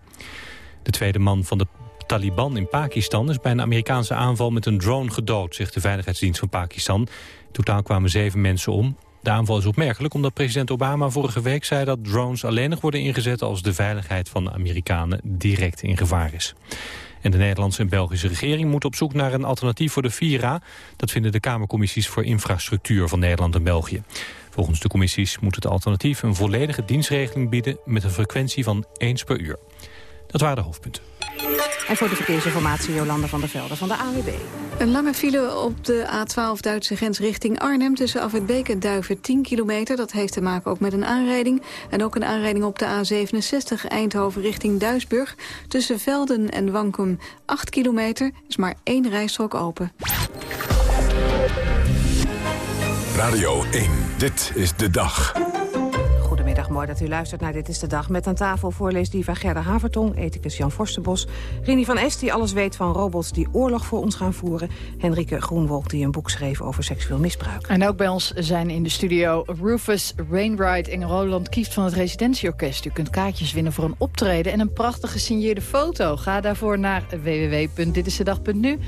De tweede man van de Taliban in Pakistan is bij een Amerikaanse aanval met een drone gedood, zegt de Veiligheidsdienst van Pakistan. In totaal kwamen zeven mensen om. De aanval is opmerkelijk omdat president Obama vorige week zei dat drones alleen nog worden ingezet als de veiligheid van de Amerikanen direct in gevaar is. En de Nederlandse en Belgische regering moet op zoek naar een alternatief voor de Vira. Dat vinden de Kamercommissies voor Infrastructuur van Nederland en België. Volgens de commissies moet het alternatief een volledige dienstregeling bieden met een frequentie van eens per uur. Dat waren de hoofdpunten. En voor de verkeersinformatie Jolanda van der Velde van de AWB. Een lange file op de A12 Duitse grens richting Arnhem... tussen Afwitbeek en Duiven 10 kilometer. Dat heeft te maken ook met een aanrijding. En ook een aanrijding op de A67 Eindhoven richting Duisburg. Tussen Velden en Wankum 8 kilometer. is maar één rijstrook open. Radio 1, dit is de dag. Dat u luistert naar Dit is de Dag. Met aan tafel voorleesdiva Gerda Havertong, ethicus Jan Forstenbos... Rini van Est, die alles weet van robots die oorlog voor ons gaan voeren... Henrike Groenwolk, die een boek schreef over seksueel misbruik. En ook bij ons zijn in de studio Rufus Wainwright en Roland Kieft van het Residentieorkest. U kunt kaartjes winnen voor een optreden en een prachtige gesigneerde foto. Ga daarvoor naar www.ditisdedag.nu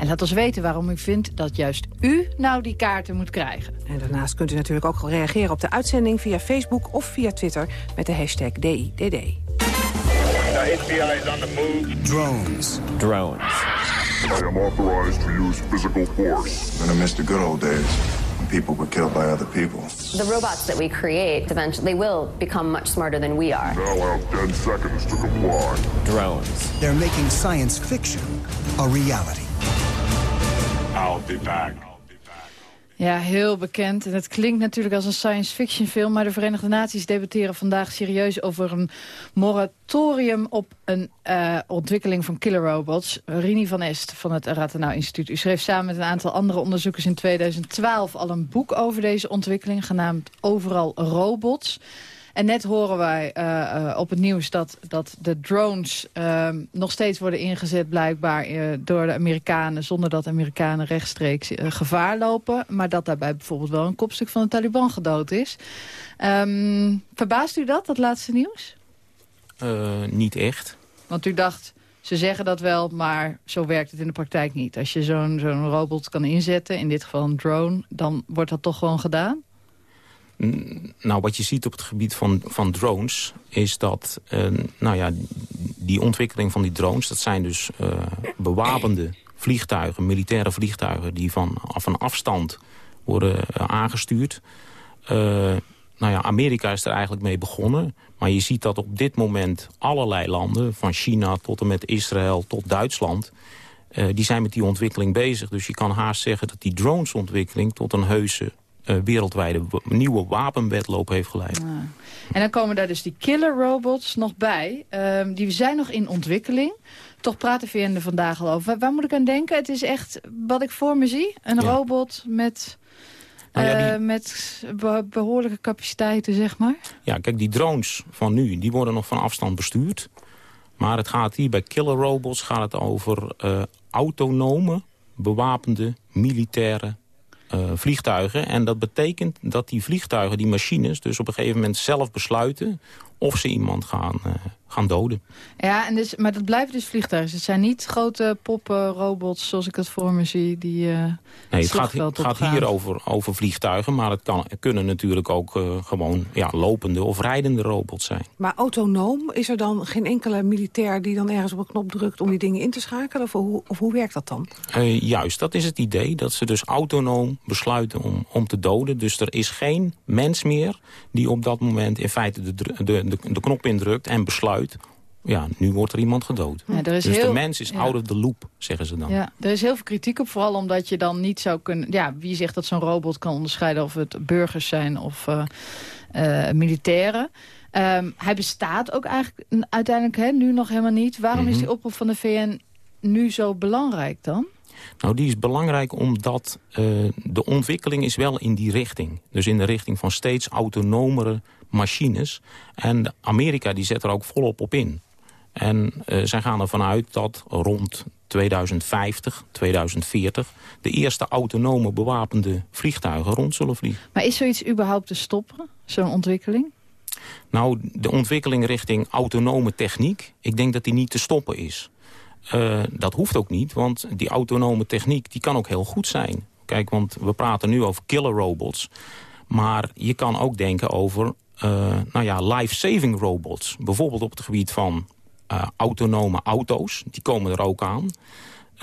en laat ons weten waarom u vindt dat juist u nou die kaarten moet krijgen. En daarnaast kunt u natuurlijk ook reageren op de uitzending via Facebook of via Twitter met de hashtag DIDD. Drones. Drones. I am authorized to use physical force. And I miss the good old days when people were killed by other people. The robots that we create, eventually, they will become much smarter than we are. Now have 10 seconds to comply. Drones. They're making science fiction a reality. Be back. Ja, heel bekend. En het klinkt natuurlijk als een science fiction film... maar de Verenigde Naties debatteren vandaag serieus over een moratorium... op een uh, ontwikkeling van killer robots. Rini van Est van het Rathenau Instituut. U schreef samen met een aantal andere onderzoekers in 2012 al een boek over deze ontwikkeling... genaamd Overal Robots... En net horen wij uh, op het nieuws dat, dat de drones uh, nog steeds worden ingezet blijkbaar uh, door de Amerikanen... zonder dat Amerikanen rechtstreeks gevaar lopen. Maar dat daarbij bijvoorbeeld wel een kopstuk van de Taliban gedood is. Um, verbaast u dat, dat laatste nieuws? niet echt. Want u dacht, ze zeggen dat wel, maar zo werkt het in de praktijk niet. Als je zo'n zo'n robot kan inzetten, in dit geval een drone... dan wordt dat toch gewoon gedaan? Nou, wat je ziet op het gebied van, van drones... is dat uh, nou ja, die ontwikkeling van die drones... dat zijn dus uh, bewapende vliegtuigen, militaire vliegtuigen... die van, van afstand worden uh, aangestuurd. nou ja, Amerika is er eigenlijk mee begonnen. Maar je ziet dat op dit moment allerlei landen... van China tot en met Israël tot Duitsland... die zijn met die ontwikkeling bezig. Dus je kan haast zeggen dat die dronesontwikkeling... tot een heuse wereldwijde nieuwe wapenwetloop heeft geleid. En dan komen daar dus die killer robots nog bij. Uh, die zijn nog in ontwikkeling. Toch praten we er vandaag al over. Waar moet ik aan denken? Het is echt wat ik voor me zie. Een ja. robot met... Nou ja, die... uh, met be behoorlijke capaciteiten, zeg maar. Ja, kijk, die drones van nu, die worden nog van afstand bestuurd. Maar het gaat hier bij killer robots gaat het over uh, autonome, bewapende, militaire uh, vliegtuigen. En dat betekent dat die vliegtuigen, die machines... dus op een gegeven moment zelf besluiten of ze iemand gaan, uh, gaan doden. Ja, en dus, maar dat blijven dus vliegtuigen. Het zijn niet grote poppen, robots zoals ik het voor me zie. Die, uh, nee, het gaat, het gaat hier over, over vliegtuigen. Maar het, kan, kunnen natuurlijk ook uh, gewoon ja, lopende of rijdende robots zijn. Maar autonoom, is er dan geen enkele militair die dan ergens op een knop drukt... om die dingen in te schakelen? Of hoe, of hoe werkt dat dan? Uh, juist, dat is het idee. Dat ze dus autonoom besluiten om, om te doden. Dus er is geen mens meer die op dat moment in feite de, de, de, de knop indrukt en besluit ja, nu wordt er iemand gedood. Ja, dus heel, de mens is ja. out of the loop, zeggen ze dan. Ja, er is heel veel kritiek op, vooral omdat je dan niet zou kunnen... Ja, wie zegt dat zo'n robot kan onderscheiden of het burgers zijn of... Uh, militairen. Ehm, hij bestaat ook eigenlijk uiteindelijk hè, nu nog helemaal niet. Waarom is Mhm. die oproep van de VN nu zo belangrijk dan? Nou, die is belangrijk omdat eh, de ontwikkeling is wel in die richting. Dus in de richting van steeds autonomere machines. En Amerika die zet er ook volop op in. En uh, zij gaan ervan uit dat rond 2050, 2040... de eerste autonome bewapende vliegtuigen rond zullen vliegen. Maar is zoiets überhaupt te stoppen, zo'n ontwikkeling? Nou, de ontwikkeling richting autonome techniek... ik denk dat die niet te stoppen is. Uh, dat hoeft ook niet, want die autonome techniek die kan ook heel goed zijn. Kijk, want we praten nu over killer robots. Maar je kan ook denken over nou ja, life-saving robots. Bijvoorbeeld op het gebied van uh, autonome auto's. Die komen er ook aan.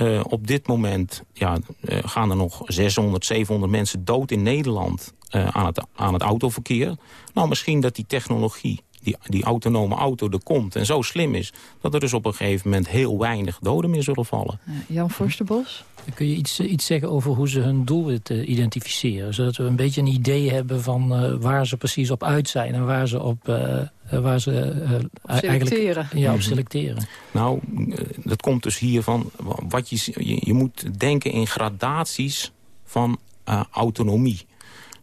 Uh, op dit moment ja, gaan er nog 600, 700 mensen dood in Nederland aan, het, aan het autoverkeer. Nou, misschien dat die technologie, die, die autonome auto er komt en zo slim is... dat er dus op een gegeven moment heel weinig doden meer zullen vallen. Jan Forsterbos? Kun je iets, iets zeggen over hoe ze hun doelwit identificeren? Zodat we een beetje een idee hebben van waar ze precies op uit zijn... en waar ze op... waar ze uh, selecteren. Ja, op selecteren. Nou, dat komt dus hiervan. Wat je, je, je moet denken in gradaties van uh, autonomie.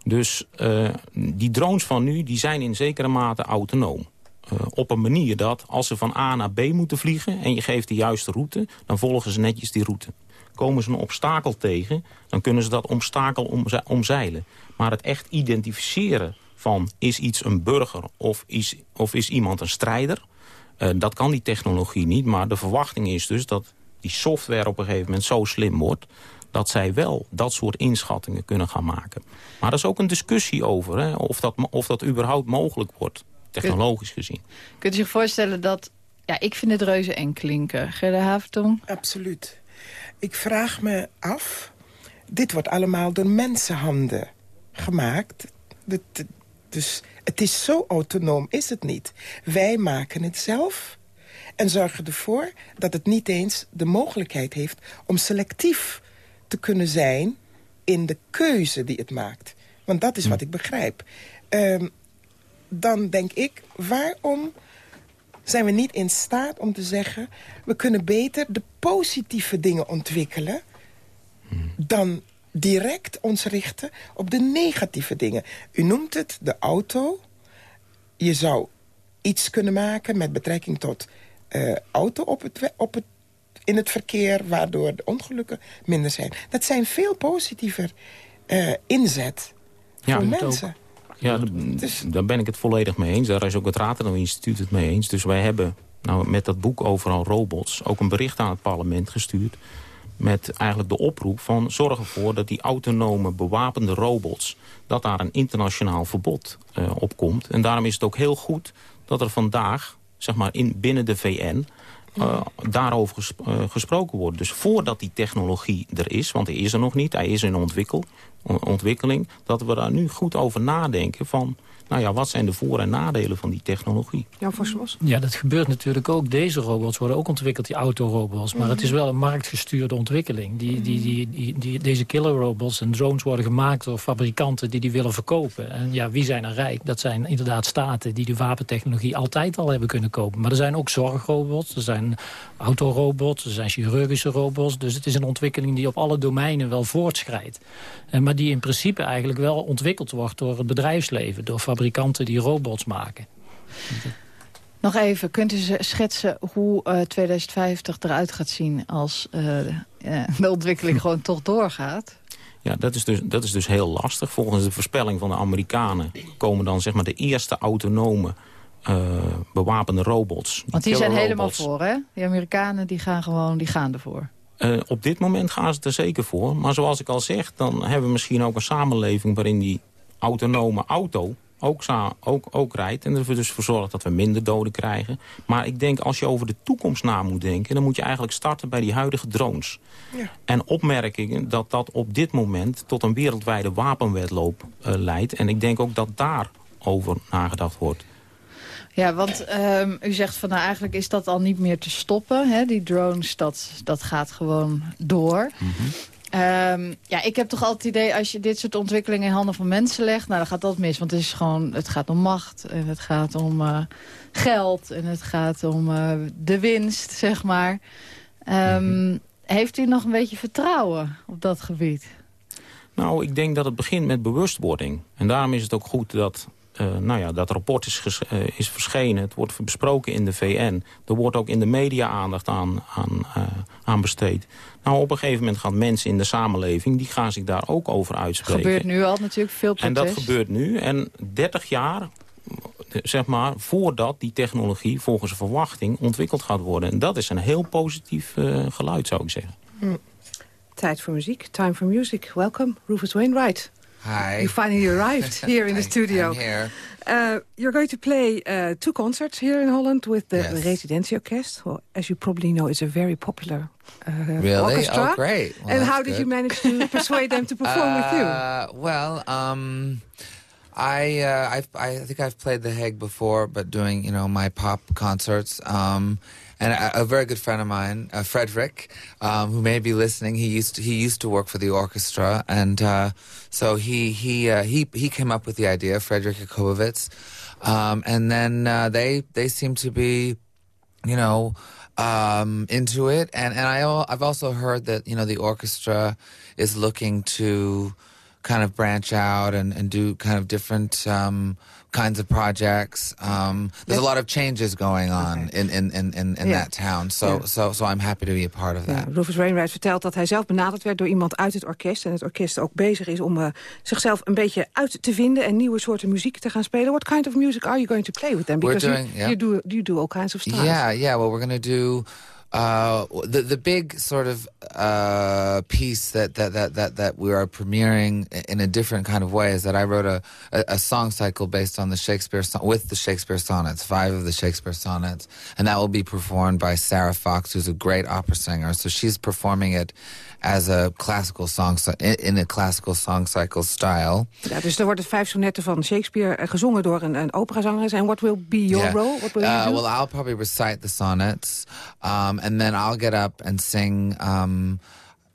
Dus uh, die drones van nu die zijn in zekere mate autonoom. Uh, op een manier dat als ze van A naar B moeten vliegen... en je geeft de juiste route, dan volgen ze netjes die route. Komen ze een obstakel tegen, dan kunnen ze dat obstakel omze omzeilen. Maar het echt identificeren van is iets een burger of is, of is iemand een strijder... Uh, dat kan die technologie niet, maar de verwachting is dus dat die software op een gegeven moment zo slim wordt dat zij wel dat soort inschattingen kunnen gaan maken. Maar er is ook een discussie over hè, of, dat, of dat überhaupt mogelijk wordt, technologisch gezien. Kunt u zich voorstellen dat... Ja, ik vind het reuze eng klinken. Gerda Havertong? Absoluut. Ik vraag me af... Dit wordt allemaal door mensenhanden gemaakt. Dus het is zo autonoom, is het niet. Wij maken het zelf en zorgen ervoor dat het niet eens de mogelijkheid heeft... om selectief te kunnen zijn in de keuze die het maakt. Want dat is wat ik begrijp. Um, dan denk ik, waarom zijn we niet in staat om te zeggen... we kunnen beter de positieve dingen ontwikkelen... dan direct ons richten op de negatieve dingen. U noemt het de auto. Je zou iets kunnen maken met betrekking tot uh, auto op het, op het in het verkeer, waardoor de ongelukken minder zijn. Dat zijn veel positiever uh, inzet ja, voor mensen. Ja, dus... daar ben ik het volledig mee eens. Daar is ook het Rathenau Instituut het mee eens. Dus wij hebben nou, met dat boek Overal Robots... ook een bericht aan het parlement gestuurd... met eigenlijk de oproep van zorg ervoor dat die autonome bewapende robots... dat daar een internationaal verbod uh, op komt. En daarom is het ook heel goed dat er vandaag, zeg maar in, binnen de VN... Uh, daarover uh, gesproken wordt. Dus voordat die technologie er is, want hij is er nog niet, hij is in ontwikkel, ontwikkeling... dat we daar nu goed over nadenken van... nou ja, wat zijn de voor- en nadelen van die technologie? Voslos? Ja, dat gebeurt natuurlijk ook. Deze robots worden ook ontwikkeld, die autorobots. Maar het is wel een marktgestuurde ontwikkeling. Die, die, die, die, die, deze killer robots en drones worden gemaakt door fabrikanten die die willen verkopen. En ja, wie zijn er rijk? Dat zijn inderdaad staten die de wapentechnologie altijd al hebben kunnen kopen. Maar er zijn ook zorgrobots, er zijn autorobots, er zijn chirurgische robots. Dus het is een ontwikkeling die op alle domeinen wel voortschrijdt. En, maar die in principe eigenlijk wel ontwikkeld wordt door het bedrijfsleven. Door fabrikanten die robots maken. Nog even, kunt u schetsen hoe uh, 2050 eruit gaat zien... als uh, de ontwikkeling <laughs> gewoon toch doorgaat? Ja, dat is, dus, dat is dus heel lastig. Volgens de voorspelling van de Amerikanen... komen dan zeg maar de eerste autonome uh, bewapende robots. Want die zijn helemaal voor, hè? Die Amerikanen die gaan gewoon die gaan ervoor. Uh, op dit moment gaan ze er zeker voor. Maar zoals ik al zeg, dan hebben we misschien ook een samenleving... waarin die autonome auto ook, ook, ook rijdt. En er dus voor zorgt dat we minder doden krijgen. Maar ik denk, als je over de toekomst na moet denken... dan moet je eigenlijk starten bij die huidige drones. Ja. En opmerkingen dat dat op dit moment... tot een wereldwijde wapenwedloop uh, leidt. En ik denk ook dat daarover nagedacht wordt. Ja, want um, u zegt van nou eigenlijk is dat al niet meer te stoppen. Hè? Die drones, dat, dat gaat gewoon door. Mm -hmm. Ehm, ja, ik heb toch altijd het idee, als je dit soort ontwikkelingen in handen van mensen legt... nou, dan gaat dat mis, want het, is gewoon, het gaat om macht en het gaat om uh, geld... en het gaat om uh, de winst, zeg maar. Um, mm Heeft u nog een beetje vertrouwen op dat gebied? Nou, ik denk dat het begint met bewustwording. En daarom is het ook goed dat uh, nou ja, dat rapport is, uh, is verschenen. Het wordt besproken in de VN. Er wordt ook in de media aandacht aan, aan, uh, aan besteed. Nou, op een gegeven moment gaan mensen in de samenleving... die gaan zich daar ook over uitspreken. Dat gebeurt nu al natuurlijk veel protest. En dat gebeurt nu. En 30 jaar zeg maar, voordat die technologie volgens verwachting ontwikkeld gaat worden. En dat is een heel positief geluid, zou ik zeggen. Hm. Tijd voor muziek. Time for music. Welcome, Rufus Wainwright. Hi. You finally arrived <laughs> here in the studio. I'm here. Uh, you're going to play uh, two concerts here in Holland with the yes. Residentie Orkest. Well, as you probably know, it's a very popular uh, really? orchestra. Oh, great. Well, and how good. did you manage to <laughs> persuade them to perform with you? Uh, well, um, I, uh, I've, I think I've played the Hague before, but doing, you know, my pop concerts. Um, and a, a, very good friend of mine, uh, Frederick, um, who may be listening. He used to, he used to work for the orchestra, and uh, so he he uh, he he came up with the idea, Frederick Jakobowitz, um, and then uh, they they seem to be, you know. Um, into it, and and I I've also heard that you know the orchestra is looking to kind of branch out and, and do kind of different um, kinds of projects. Um, there's a lot of changes going on okay. in, in, in, in, in yeah. that town. So, yeah. so, so I'm happy to be a part of that. Ja, Rufus Wainwright vertelt dat hij zelf benaderd werd door iemand uit het orkest. En het orkest ook bezig is om uh, zichzelf een beetje uit te vinden... en nieuwe soorten muziek te gaan spelen. What kind of music are you going to play with them? Because doing, you, yeah. you, do, you do all kinds of styles. Yeah, yeah. Well, we're going to do... Uh, the the big sort of uh, piece that, that, that, that, that we are premiering in a different kind of way is that I wrote a, a, a song cycle based on the Shakespeare with the Shakespeare sonnets, five of the Shakespeare sonnets, and that will be performed by Sarah Fox, who's a great opera singer. So she's performing it as a classical song in a classical song cycle style. Ja, dus er worden vijf sonetten van Shakespeare gezongen door een, een operazangeres. En what will be your yeah. role? What will you uh, do? Well, I'll probably recite the sonnets, um, and then I'll get up and sing um,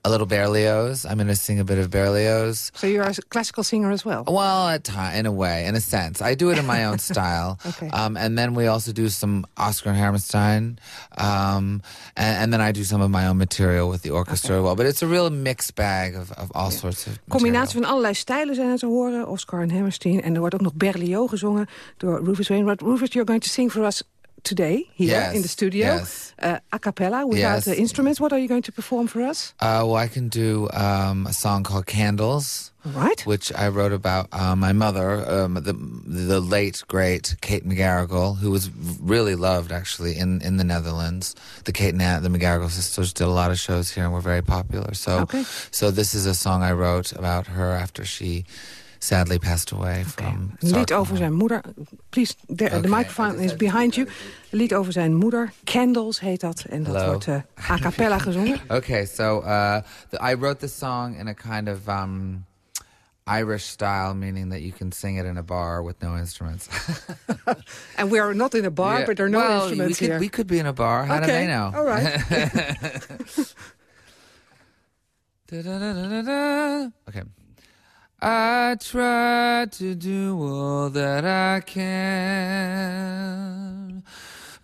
a little Berlioz. I'm going to sing a bit of Berlioz. So you're a classical singer as well? Well, at time, in a way, in a sense. I do it in my own <laughs> style. Okay. Um, and then we also do some Oscar and Hammerstein. Um, and, and, then I do some of my own material with the orchestra okay. as well. But it's a real mixed bag of, of all yeah. sorts of Combinatie van allerlei stijlen zijn er te horen. Oscar en Hammerstein. En er wordt ook nog Berlioz gezongen door Rufus Wainwright. Rufus, you're going to sing for us today here yes, in the studio yes. uh, a cappella without yes. the instruments. What are you going to perform for us? Uh, well, I can do um, a song called Candles. Right. Which I wrote about uh, my mother, um, the the late great Kate McGarrigle, who was really loved actually in, in the Netherlands. The Kate and the McGarrigle sisters did a lot of shows here and were very popular. So, okay. so this is a song I wrote about her after she sadly passed away okay. from Een lied over zijn moeder. Please, the, okay. the microphone is behind you. Een lied over zijn moeder. Candles heet dat. En dat Hello. wordt uh, a cappella <laughs> gezongen. Okay, so uh, the, I wrote the song in a kind of um, Irish style, meaning that you can sing it in a bar with no instruments. <laughs> and we are not in a bar, yeah. but there are no well, instruments we could, here. We could be in a bar. How okay. do they know? All right. <laughs> okay. I try to do all that I can,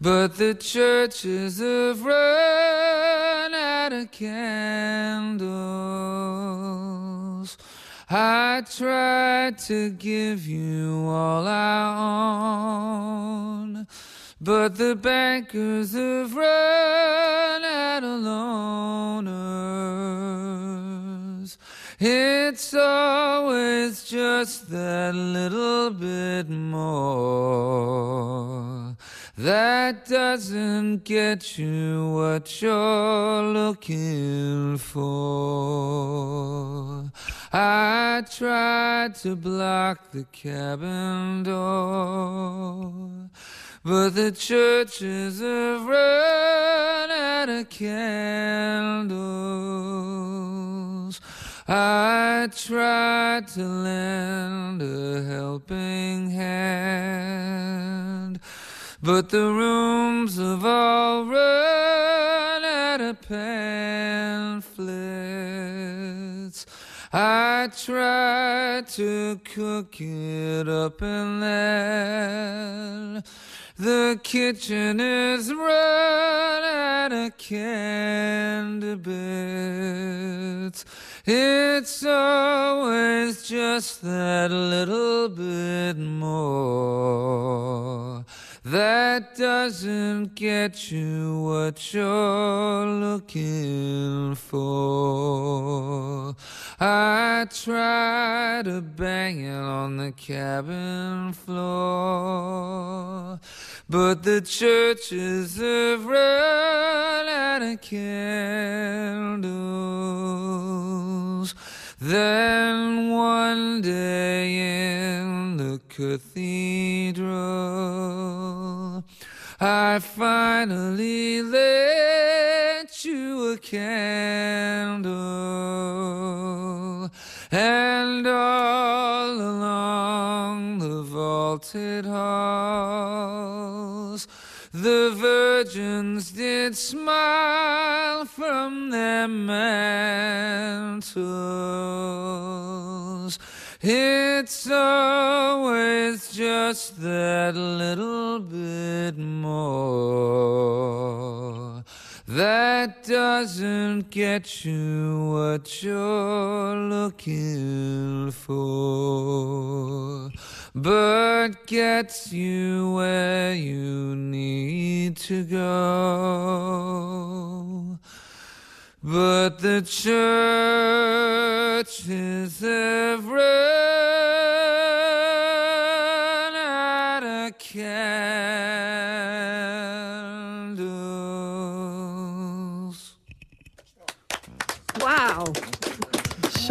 but the churches have run out of candles. I tried to give you all I own, but the bankers have run out of loaners. It's always just that little bit more that doesn't get you what you're looking for. I tried to block the cabin door, but the churches have run out of candles. I tried to lend a helping hand, but the rooms have all run out of pamphlets. I tried to cook it up and then the kitchen is run out of canned bits. It's always just that little bit more that doesn't get you what you're looking for. I try to bang it on the cabin floor, but the churches have run out of candles. Then one day in the cathedral, I finally lit you a candle, and all along the vaulted halls, the virgins did smile from their mantles. It's always just that little bit more that doesn't get you what you're looking for, but gets you where you need to go. But the church is run out of candles.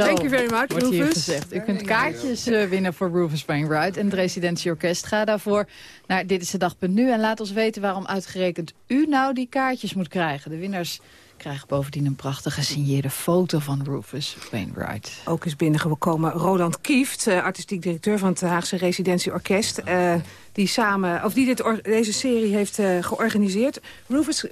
Thank you very much, wordt hier Rufus. gezegd. U kunt kaartjes eh, winnen voor Rufus Wainwright en het Residentieorkest. Ga daarvoor naar Dit is de Dag.nu en laat ons weten waarom uitgerekend u nou die kaartjes moet krijgen. De winnaars krijgen bovendien een prachtige gesigneerde foto van Rufus Wainwright. Ook is binnengekomen Roland Kieft, eh, artistiek directeur van het Haagse Residentieorkest. eh, die samen, of die dit or- deze serie heeft eh, georganiseerd. Rufus,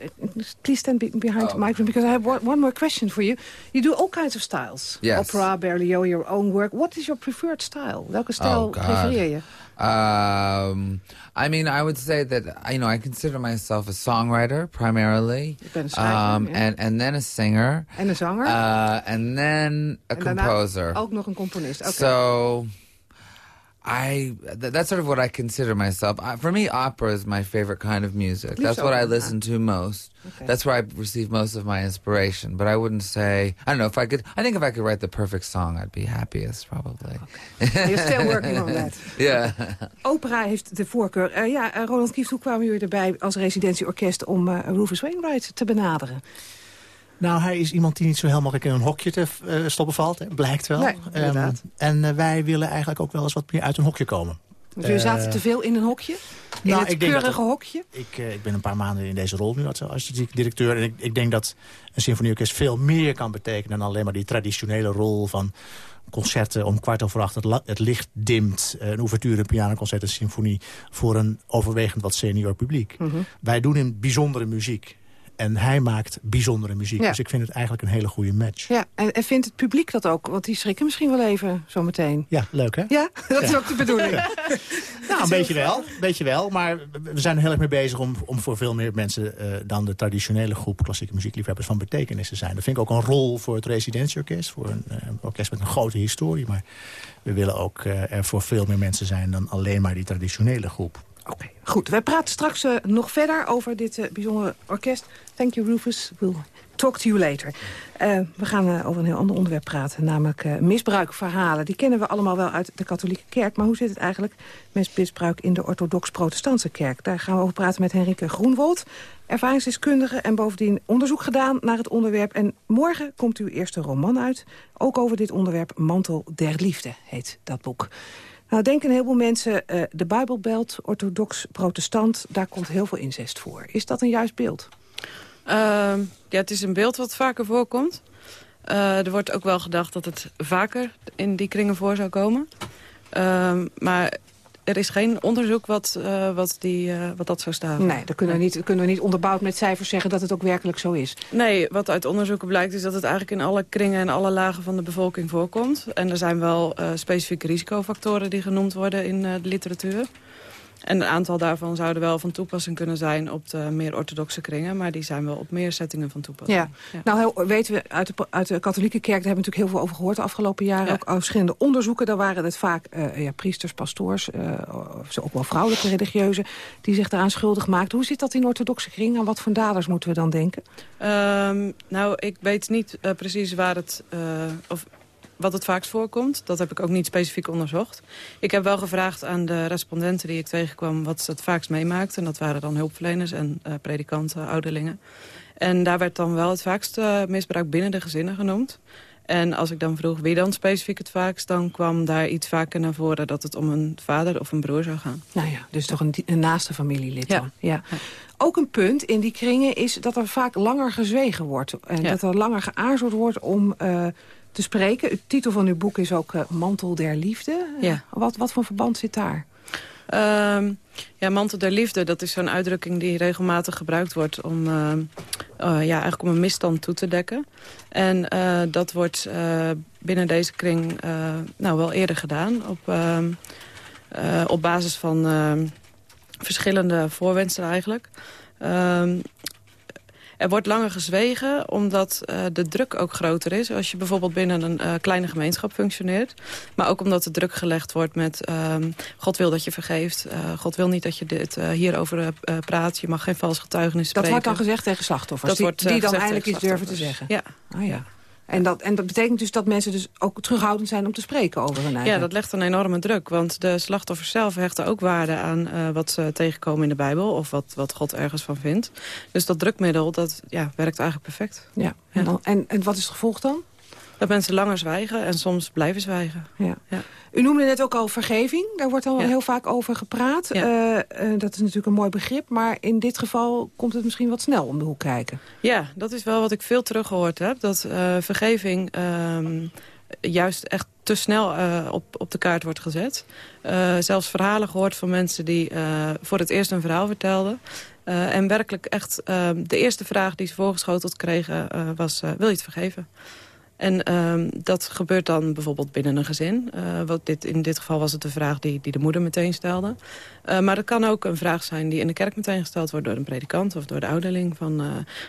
please stand be- behind the microphone because I have one, more question for you. You do all kinds of styles. Yes. Opera, Berlioz, your own work. What is your preferred style? Welke stijl Oh, prefereer je? Um, I mean, I would say that you know I consider myself a songwriter primarily, um, and and then a singer, and a zanger? uh, and then a daarna composer. ook nog een componist. Oké. So, I th- that's sort of what I consider myself. I, for me, opera is my favorite kind of music. That's what I listen to most. Okay. That's where I receive most of my inspiration. But I wouldn't say I don't know if I could. I think if I could write the perfect song, I'd be happiest probably. You're still working on that. <laughs> yeah. Opera heeft de voorkeur. Eh, ja, eh, Roland Kieft, hoe kwamen jullie erbij als residentieorkest om eh, Rufus Wainwright te benaderen? Nou, hij is iemand die niet zo heel makkelijk in een hokje te eh, stoppen valt. Hè. Blijkt wel. Nee, Ehm, en eh, wij willen eigenlijk ook wel eens wat meer uit een hokje komen. Dus jullie zaten Eh, te veel in een hokje? In nou, het dat keurige hokje? Ik, ik ben een paar maanden in deze rol nu als artistiek directeur. En ik, ik denk dat een symfonieorkest veel meer kan betekenen... dan alleen maar die traditionele rol van concerten om kwart over acht. Het, het licht dimt, een ouverture, een pianoconcert, een symfonie... voor een overwegend wat senior publiek. Mhm. Wij doen in bijzondere muziek. En hij maakt bijzondere muziek. Ja. Dus ik vind het eigenlijk een hele goede match. Ja, en, en vindt het publiek dat ook? Want die schrikken misschien wel even zometeen. Ja, leuk hè? Ja, <laughs> dat is ook de bedoeling. <laughs> Nou, een beetje wel, een beetje wel. Maar we zijn er heel erg mee bezig om, om voor veel meer mensen... eh, dan de traditionele groep klassieke muziekliefhebbers van betekenis te zijn. Dat vind ik ook een rol voor het residentieorkest. Voor een eh, orkest met een grote historie. Maar we willen ook eh, er voor veel meer mensen zijn dan alleen maar die traditionele groep. Goed, wij praten straks eh, nog verder over dit eh, bijzondere orkest. Thank you, Rufus. We'll talk to you later. Eh, we gaan over een heel ander onderwerp praten, namelijk misbruikverhalen. Die kennen we allemaal wel uit de katholieke kerk. Maar hoe zit het eigenlijk met misbruik in de orthodox-protestantse kerk? Daar gaan we over praten met Henrike Groenwold, ervaringsdeskundige... en bovendien onderzoek gedaan naar het onderwerp. En morgen komt uw eerste roman uit. Ook over dit onderwerp Mantel der Liefde heet dat boek. Nou, denken een heleboel mensen, eh, de Bijbelbelt, orthodox, protestant... daar komt heel veel incest voor. Is dat een juist beeld? Ehm, ja, het is een beeld wat vaker voorkomt. Eh, er wordt ook wel gedacht dat het vaker in die kringen voor zou komen. Ehm, maar er is geen onderzoek wat, uh, wat, die, uh, wat dat zou staan. Nee, dan kunnen, we niet, kunnen we niet onderbouwd met cijfers zeggen dat het ook werkelijk zo is. Nee, wat uit onderzoeken blijkt is dat het eigenlijk in alle kringen en alle lagen van de bevolking voorkomt. En er zijn wel uh, specifieke risicofactoren die genoemd worden in de literatuur. En een aantal daarvan zouden wel van toepassing kunnen zijn op de meer orthodoxe kringen. Maar die zijn wel op meer settingen van toepassing. Ja. Nou heel, weten we uit de, uit de katholieke kerk, daar hebben we natuurlijk heel veel over gehoord de afgelopen jaren. Ook verschillende onderzoeken, daar waren het vaak uh, ja, priesters, pastoors, uh, ook wel vrouwelijke religieuzen, die zich daaraan schuldig maakten. Hoe zit dat in orthodoxe kringen en wat voor daders moeten we dan denken? Um, nou, ik weet niet uh, precies waar het, of wat het vaakst voorkomt. Dat heb ik ook niet specifiek onderzocht. Ik heb wel gevraagd aan de respondenten die ik tegenkwam... wat ze het vaakst meemaakten. En dat waren dan hulpverleners en uh, predikanten, ouderlingen. En daar werd dan wel het vaakst uh, misbruik binnen de gezinnen genoemd. En als ik dan vroeg wie dan specifiek het vaakst... dan kwam daar iets vaker naar voren dat het om een vader of een broer zou gaan. Nou ja, dus toch een, een naaste familielid dan. Ja. ja. Ook een punt in die kringen is dat er vaak langer gezwegen wordt. En dat er langer geaarzeld wordt om... Uh, te spreken. De titel van uw boek is ook uh, Mantel der Liefde. Ja. Wat, wat voor verband zit daar? Um, ja, mantel der liefde, dat is zo'n uitdrukking die regelmatig gebruikt wordt om, uh, uh, ja, eigenlijk om een misstand toe te dekken. En dat wordt binnen deze kring nou, wel eerder gedaan op, ehm, op basis van ehm, verschillende voorwensen eigenlijk. Er wordt langer gezwegen omdat uh, de druk ook groter is. Als je bijvoorbeeld binnen een uh, kleine gemeenschap functioneert. Maar ook omdat de druk gelegd wordt met... Uh, God wil dat je vergeeft. Uh, God wil niet dat je dit hierover praat. Je mag geen vals getuigenis spreken. Dat wordt dan gezegd tegen slachtoffers? Dat die, wordt, die dan eindelijk iets durven te zeggen? Ja. Oh, ja. En dat, en dat betekent dus dat mensen dus ook terughoudend zijn om te spreken over hun eigen... Ja, dat legt een enorme druk. Want de slachtoffers zelf hechten ook waarde aan uh, wat ze tegenkomen in de Bijbel. Of wat, wat God ergens van vindt. Dus dat drukmiddel, dat ja, werkt eigenlijk perfect. Ja. En, dan, en, en wat is het gevolg dan? Dat mensen langer zwijgen en soms blijven zwijgen. Ja. ja. U noemde net ook al vergeving. Daar wordt al heel vaak over gepraat. Uh, uh, dat is natuurlijk een mooi begrip. Maar in dit geval komt het misschien wat snel om de hoek kijken. Ja, dat is wel wat ik veel teruggehoord heb. Dat uh, vergeving ehm, juist echt te snel op, op de kaart wordt gezet. zelfs verhalen gehoord van mensen die voor het eerst een verhaal vertelden. en werkelijk echt ehm, de eerste vraag die ze voorgeschoteld kregen was... wil je het vergeven? En um, dat gebeurt dan bijvoorbeeld binnen een gezin. Uh, wat dit, in dit geval was het de vraag die, die de moeder meteen stelde. Uh, maar het kan ook een vraag zijn die in de kerk meteen gesteld wordt... door een predikant of door de ouderling. Van, uh,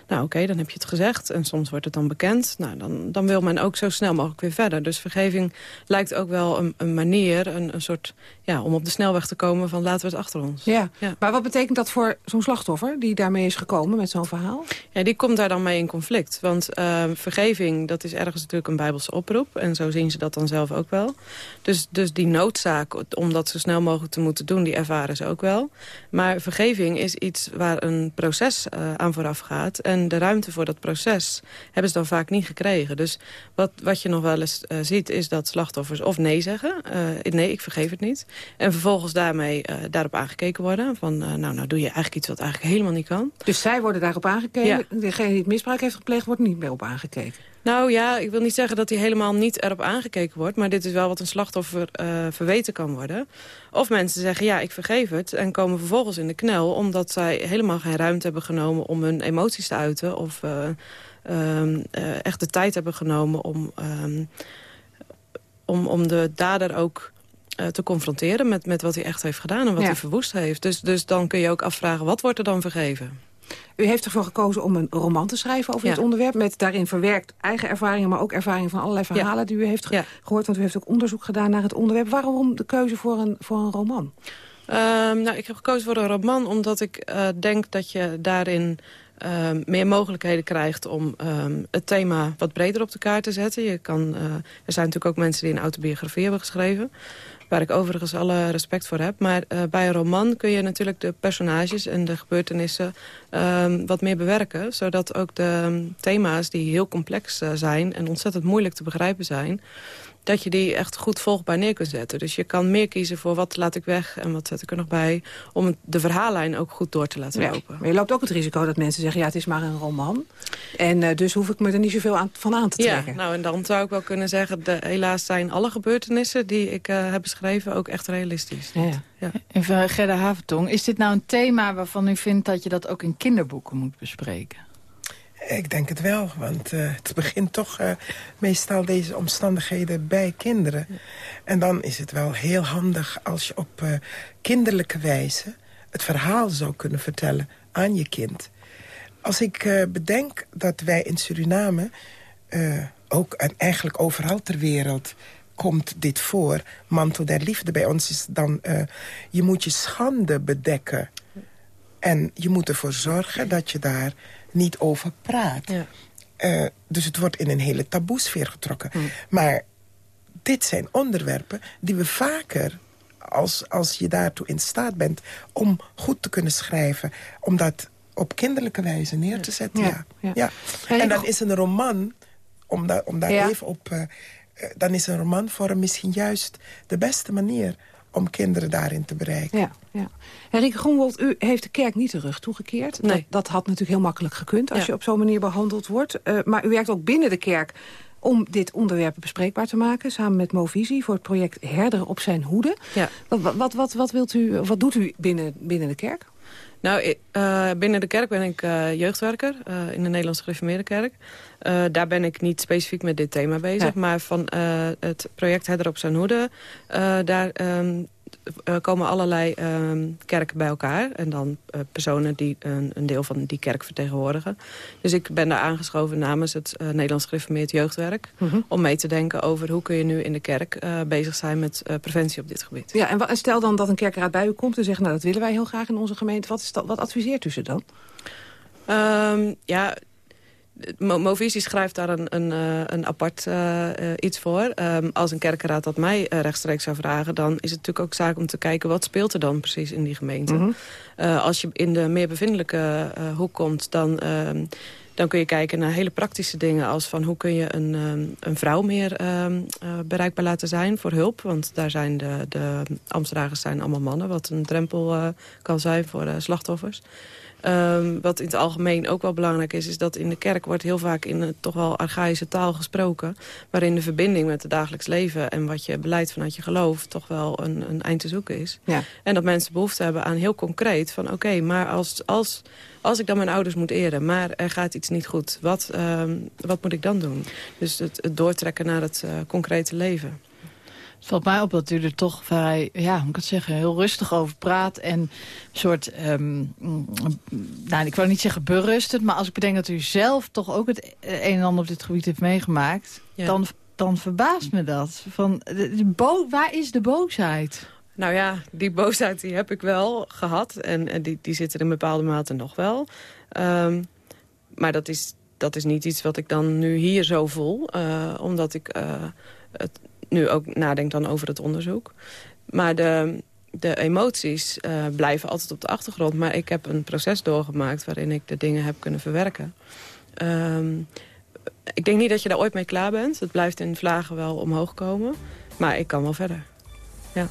nou oké, dan heb je het gezegd. En soms wordt het dan bekend. Nou, dan, dan wil men ook zo snel mogelijk weer verder. Dus vergeving lijkt ook wel een, een manier, een, een soort... Ja, om op de snelweg te komen van laten we het achter ons. Ja, ja. maar wat betekent dat voor zo'n slachtoffer... die daarmee is gekomen met zo'n verhaal? Ja, die komt daar dan mee in conflict. Want vergeving, dat is ergens natuurlijk een bijbelse oproep. En zo zien ze dat dan zelf ook wel. Dus, dus die noodzaak om dat zo snel mogelijk te moeten doen... die ervaren ze ook wel. Maar vergeving is iets waar een proces uh, aan vooraf gaat. En de ruimte voor dat proces hebben ze dan vaak niet gekregen. Dus wat, wat je nog wel eens uh, ziet is dat slachtoffers of nee zeggen. Nee, ik vergeef het niet. En vervolgens daarmee daarop aangekeken worden. Van nou, nou doe je eigenlijk iets wat eigenlijk helemaal niet kan. Dus zij worden daarop aangekeken. Ja. Degene die het misbruik heeft gepleegd wordt niet meer op aangekeken. Nou ja, ik wil niet zeggen dat hij helemaal niet erop aangekeken wordt. Maar dit is wel wat een slachtoffer uh, verweten kan worden. Of mensen zeggen, ja, ik vergeef het. En komen vervolgens in de knel. Omdat zij helemaal geen ruimte hebben genomen om hun emoties te uiten. Of uh, uh, echt de tijd hebben genomen om, ehm, om, om de dader ook te confronteren met, met wat hij echt heeft gedaan en wat ja. hij verwoest heeft. Dus, dus dan kun je ook afvragen, wat wordt er dan vergeven? U heeft ervoor gekozen om een roman te schrijven over ja. dit onderwerp... met daarin verwerkt eigen ervaringen, maar ook ervaringen van allerlei verhalen... Ja. die u heeft ge gehoord, want u heeft ook onderzoek gedaan naar het onderwerp. Waarom de keuze voor een, voor een roman? Um, nou, ik heb gekozen voor een roman omdat ik uh, denk dat je daarin... Uh, meer mogelijkheden krijgt om um, het thema wat breder op de kaart te zetten. Je kan, uh, er zijn natuurlijk ook mensen die een autobiografie hebben geschreven waar ik overigens alle respect voor heb. Maar uh, bij een roman kun je natuurlijk de personages en de gebeurtenissen uh, wat meer bewerken. Zodat ook de thema's die heel complex uh, zijn en ontzettend moeilijk te begrijpen zijn... dat je die echt goed volgbaar neer kunt zetten. Dus je kan meer kiezen voor wat laat ik weg en wat zet ik er nog bij... om de verhaallijn ook goed door te laten lopen. Maar je loopt ook het risico dat mensen zeggen... ja, het is maar een roman. En uh, dus hoef ik me er niet zoveel aan, van aan te trekken. Ja, nou en dan zou ik wel kunnen zeggen... De, helaas zijn alle gebeurtenissen die ik uh, heb beschreven ook echt realistisch. Ja, ja. Gerda Haventong, is dit nou een thema waarvan u vindt... dat je dat ook in kinderboeken moet bespreken? Ik denk het wel, want uh, het begint toch uh, meestal deze omstandigheden bij kinderen. En dan is het wel heel handig als je op uh, kinderlijke wijze... het verhaal zou kunnen vertellen aan je kind. Als ik bedenk dat wij in Suriname, ook en eigenlijk overal ter wereld komt dit voor. Mantel der liefde bij ons is dan... je moet je schande bedekken. En je moet ervoor zorgen dat je daar niet over praat. Ja. Uh, dus het wordt in een hele taboesfeer getrokken. Hm. Maar dit zijn onderwerpen die we vaker... Als, als je daartoe in staat bent om goed te kunnen schrijven... om dat op kinderlijke wijze neer te zetten. Ja, ja. ja. En dan is een roman, om, da, om daar even op... Uh, dan is een romanvorm misschien juist de beste manier om kinderen daarin te bereiken. Ja, ja. Henrike Groenwold, u heeft de kerk niet de rug toegekeerd. Nee. Dat, dat had natuurlijk heel makkelijk gekund als ja. je op zo'n manier behandeld wordt. Uh, maar u werkt ook binnen de kerk om dit onderwerp bespreekbaar te maken... samen met Movisie voor het project Herder op zijn hoede. Ja. Wat, wat, wat, wat, wilt u, wat doet u binnen, binnen de kerk? Nou, uh, binnen de kerk ben ik uh, jeugdwerker uh, in de Nederlandse Gereformeerde Kerk. Daar ben ik niet specifiek met dit thema bezig. Ja. Maar van het project Herder op zijn hoede... daar um, uh, komen allerlei uh, kerken bij elkaar. En dan personen die een, een, deel van die kerk vertegenwoordigen. Dus ik ben daar aangeschoven namens het Nederlands Gereformeerd Jeugdwerk. Mm -hmm. Om mee te denken over hoe kun je nu in de kerk bezig zijn met preventie op dit gebied. Ja, en stel dan dat een kerkraad bij u komt en zegt... nou, dat willen wij heel graag in onze gemeente. Wat, is dat, wat adviseert u ze dan? Um, ja, Movisie schrijft daar een, een, een apart uh, iets voor. Um, als een kerkenraad dat mij uh, rechtstreeks zou vragen... dan is het natuurlijk ook zaak om te kijken... wat speelt er dan precies in die gemeente. Mm -hmm. uh, als je in de meer bevindelijke hoek komt... dan, dan kun je kijken naar hele praktische dingen... als van hoe kun je een, um, een vrouw meer um, bereikbaar laten zijn voor hulp. Want daar zijn de, de ambtsdragers zijn allemaal mannen... wat een drempel kan zijn voor slachtoffers. Um, wat in het algemeen ook wel belangrijk is... is dat in de kerk wordt heel vaak in een toch wel archaïsche taal gesproken... waarin de verbinding met het dagelijks leven... en wat je beleidt vanuit je geloof... toch wel een, een eind te zoeken is. Ja. En dat mensen behoefte hebben aan heel concreet... van oké, okay, maar als, als, als ik dan mijn ouders moet eren... maar er gaat iets niet goed, wat, um, wat moet ik dan doen? Dus het, het doortrekken naar het uh, concrete leven. Het valt mij op dat u er toch vrij, ja, ik het zeggen, heel rustig over praat. En een soort, um, nou, ik wou niet zeggen berustend, maar als ik bedenk dat u zelf toch ook het een en ander op dit gebied heeft meegemaakt, ja. dan, dan verbaast me dat. Van, de, de bo waar is de boosheid? Nou ja, die boosheid die heb ik wel gehad. En, en die, die zit er in bepaalde mate nog wel. Um, maar dat is, dat is niet iets wat ik dan nu hier zo voel. Uh, omdat ik uh, het nu ook nadenk dan over het onderzoek. Maar de, de emoties uh, blijven altijd op de achtergrond. Maar ik heb een proces doorgemaakt waarin ik de dingen heb kunnen verwerken. Um, ik denk niet dat je daar ooit mee klaar bent. Het blijft in vlagen wel omhoog komen. Maar ik kan wel verder. Ja.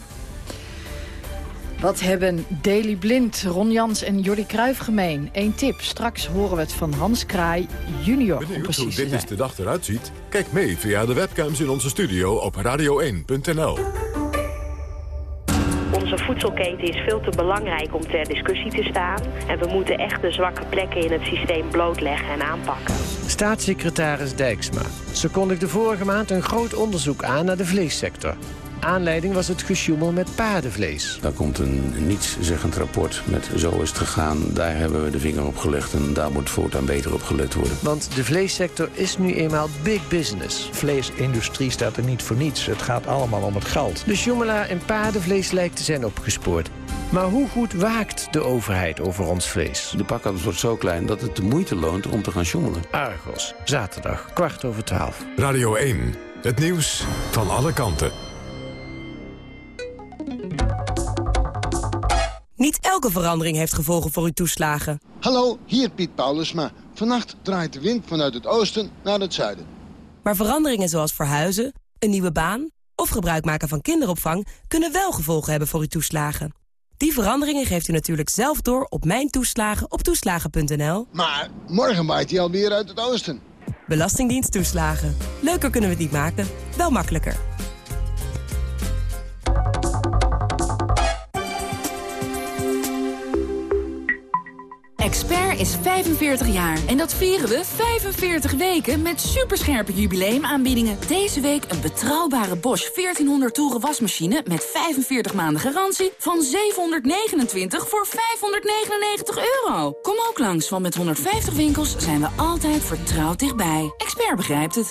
Wat hebben Daily Blind, Ron Jans en Jordi Cruijff gemeen? Eén tip, straks horen we het van Hans Kraai junior. Benieuwd hoe dit is de dag eruit ziet? Kijk mee via de webcams in onze studio op radio1.nl. Onze voedselketen is veel te belangrijk om ter discussie te staan. En we moeten echt de zwakke plekken in het systeem blootleggen en aanpakken. Staatssecretaris Dijksma. Ze kondigde vorige maand een groot onderzoek aan naar de vleessector. Aanleiding was het gesjoemel met paardenvlees. Daar komt een nietszeggend rapport met zo is het gegaan. Daar hebben we de vinger op gelegd en daar moet voortaan beter op gelet worden. Want de vleessector is nu eenmaal big business. Vleesindustrie staat er niet voor niets. Het gaat allemaal om het geld. De sjoemelaar in paardenvlees lijkt te zijn opgespoord. Maar hoe goed waakt de overheid over ons vlees? De pakkans wordt zo klein dat het de moeite loont om te gaan sjoemelen. Argos, zaterdag, kwart over twaalf. Radio 1, het nieuws van alle kanten. Elke verandering heeft gevolgen voor uw toeslagen. Hallo, hier Piet Paulusma. Vannacht draait de wind vanuit het oosten naar het zuiden. Maar veranderingen zoals verhuizen een nieuwe baan of gebruik maken van kinderopvang... kunnen wel gevolgen hebben voor uw toeslagen. Die veranderingen geeft u natuurlijk zelf door op Mijn Toeslagen op toeslagen.nl. Maar morgen waait hij alweer uit het oosten. Belastingdienst toeslagen. Leuker kunnen we het niet maken, wel makkelijker. Expert is 45 jaar en dat vieren we 45 weken met superscherpe jubileumaanbiedingen. Deze week een betrouwbare Bosch 1400 toeren wasmachine met 45 maanden garantie van 729 voor 599 euro. Kom ook langs, want met 150 winkels zijn we altijd vertrouwd dichtbij. Expert begrijpt het.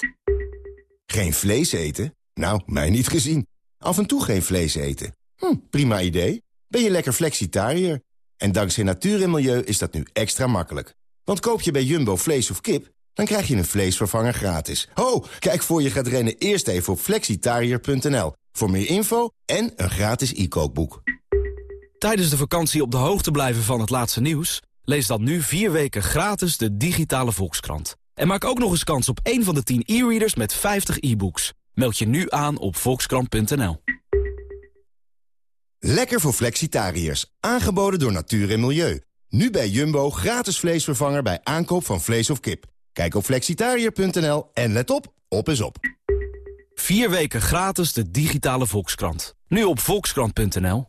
Geen vlees eten? Nou, mij niet gezien. Af en toe geen vlees eten. Hm, prima idee. Ben je lekker flexitariër? En dankzij natuur en milieu is dat nu extra makkelijk. Want koop je bij Jumbo vlees of kip, dan krijg je een vleesvervanger gratis. Ho, kijk voor je gaat rennen eerst even op flexitariër.nl. Voor meer info en een gratis e-kookboek. Tijdens de vakantie op de hoogte blijven van het laatste nieuws? Lees dan nu vier weken gratis de digitale Volkskrant. En maak ook nog eens kans op één van de 10 e-readers met 50 e-books. Meld je nu aan op volkskrant.nl. Lekker voor flexitariërs. Aangeboden door Natuur en Milieu. Nu bij Jumbo gratis vleesvervanger bij aankoop van vlees of kip. Kijk op flexitariër.nl en let op, op is op. Vier weken gratis de digitale Volkskrant. Nu op volkskrant.nl.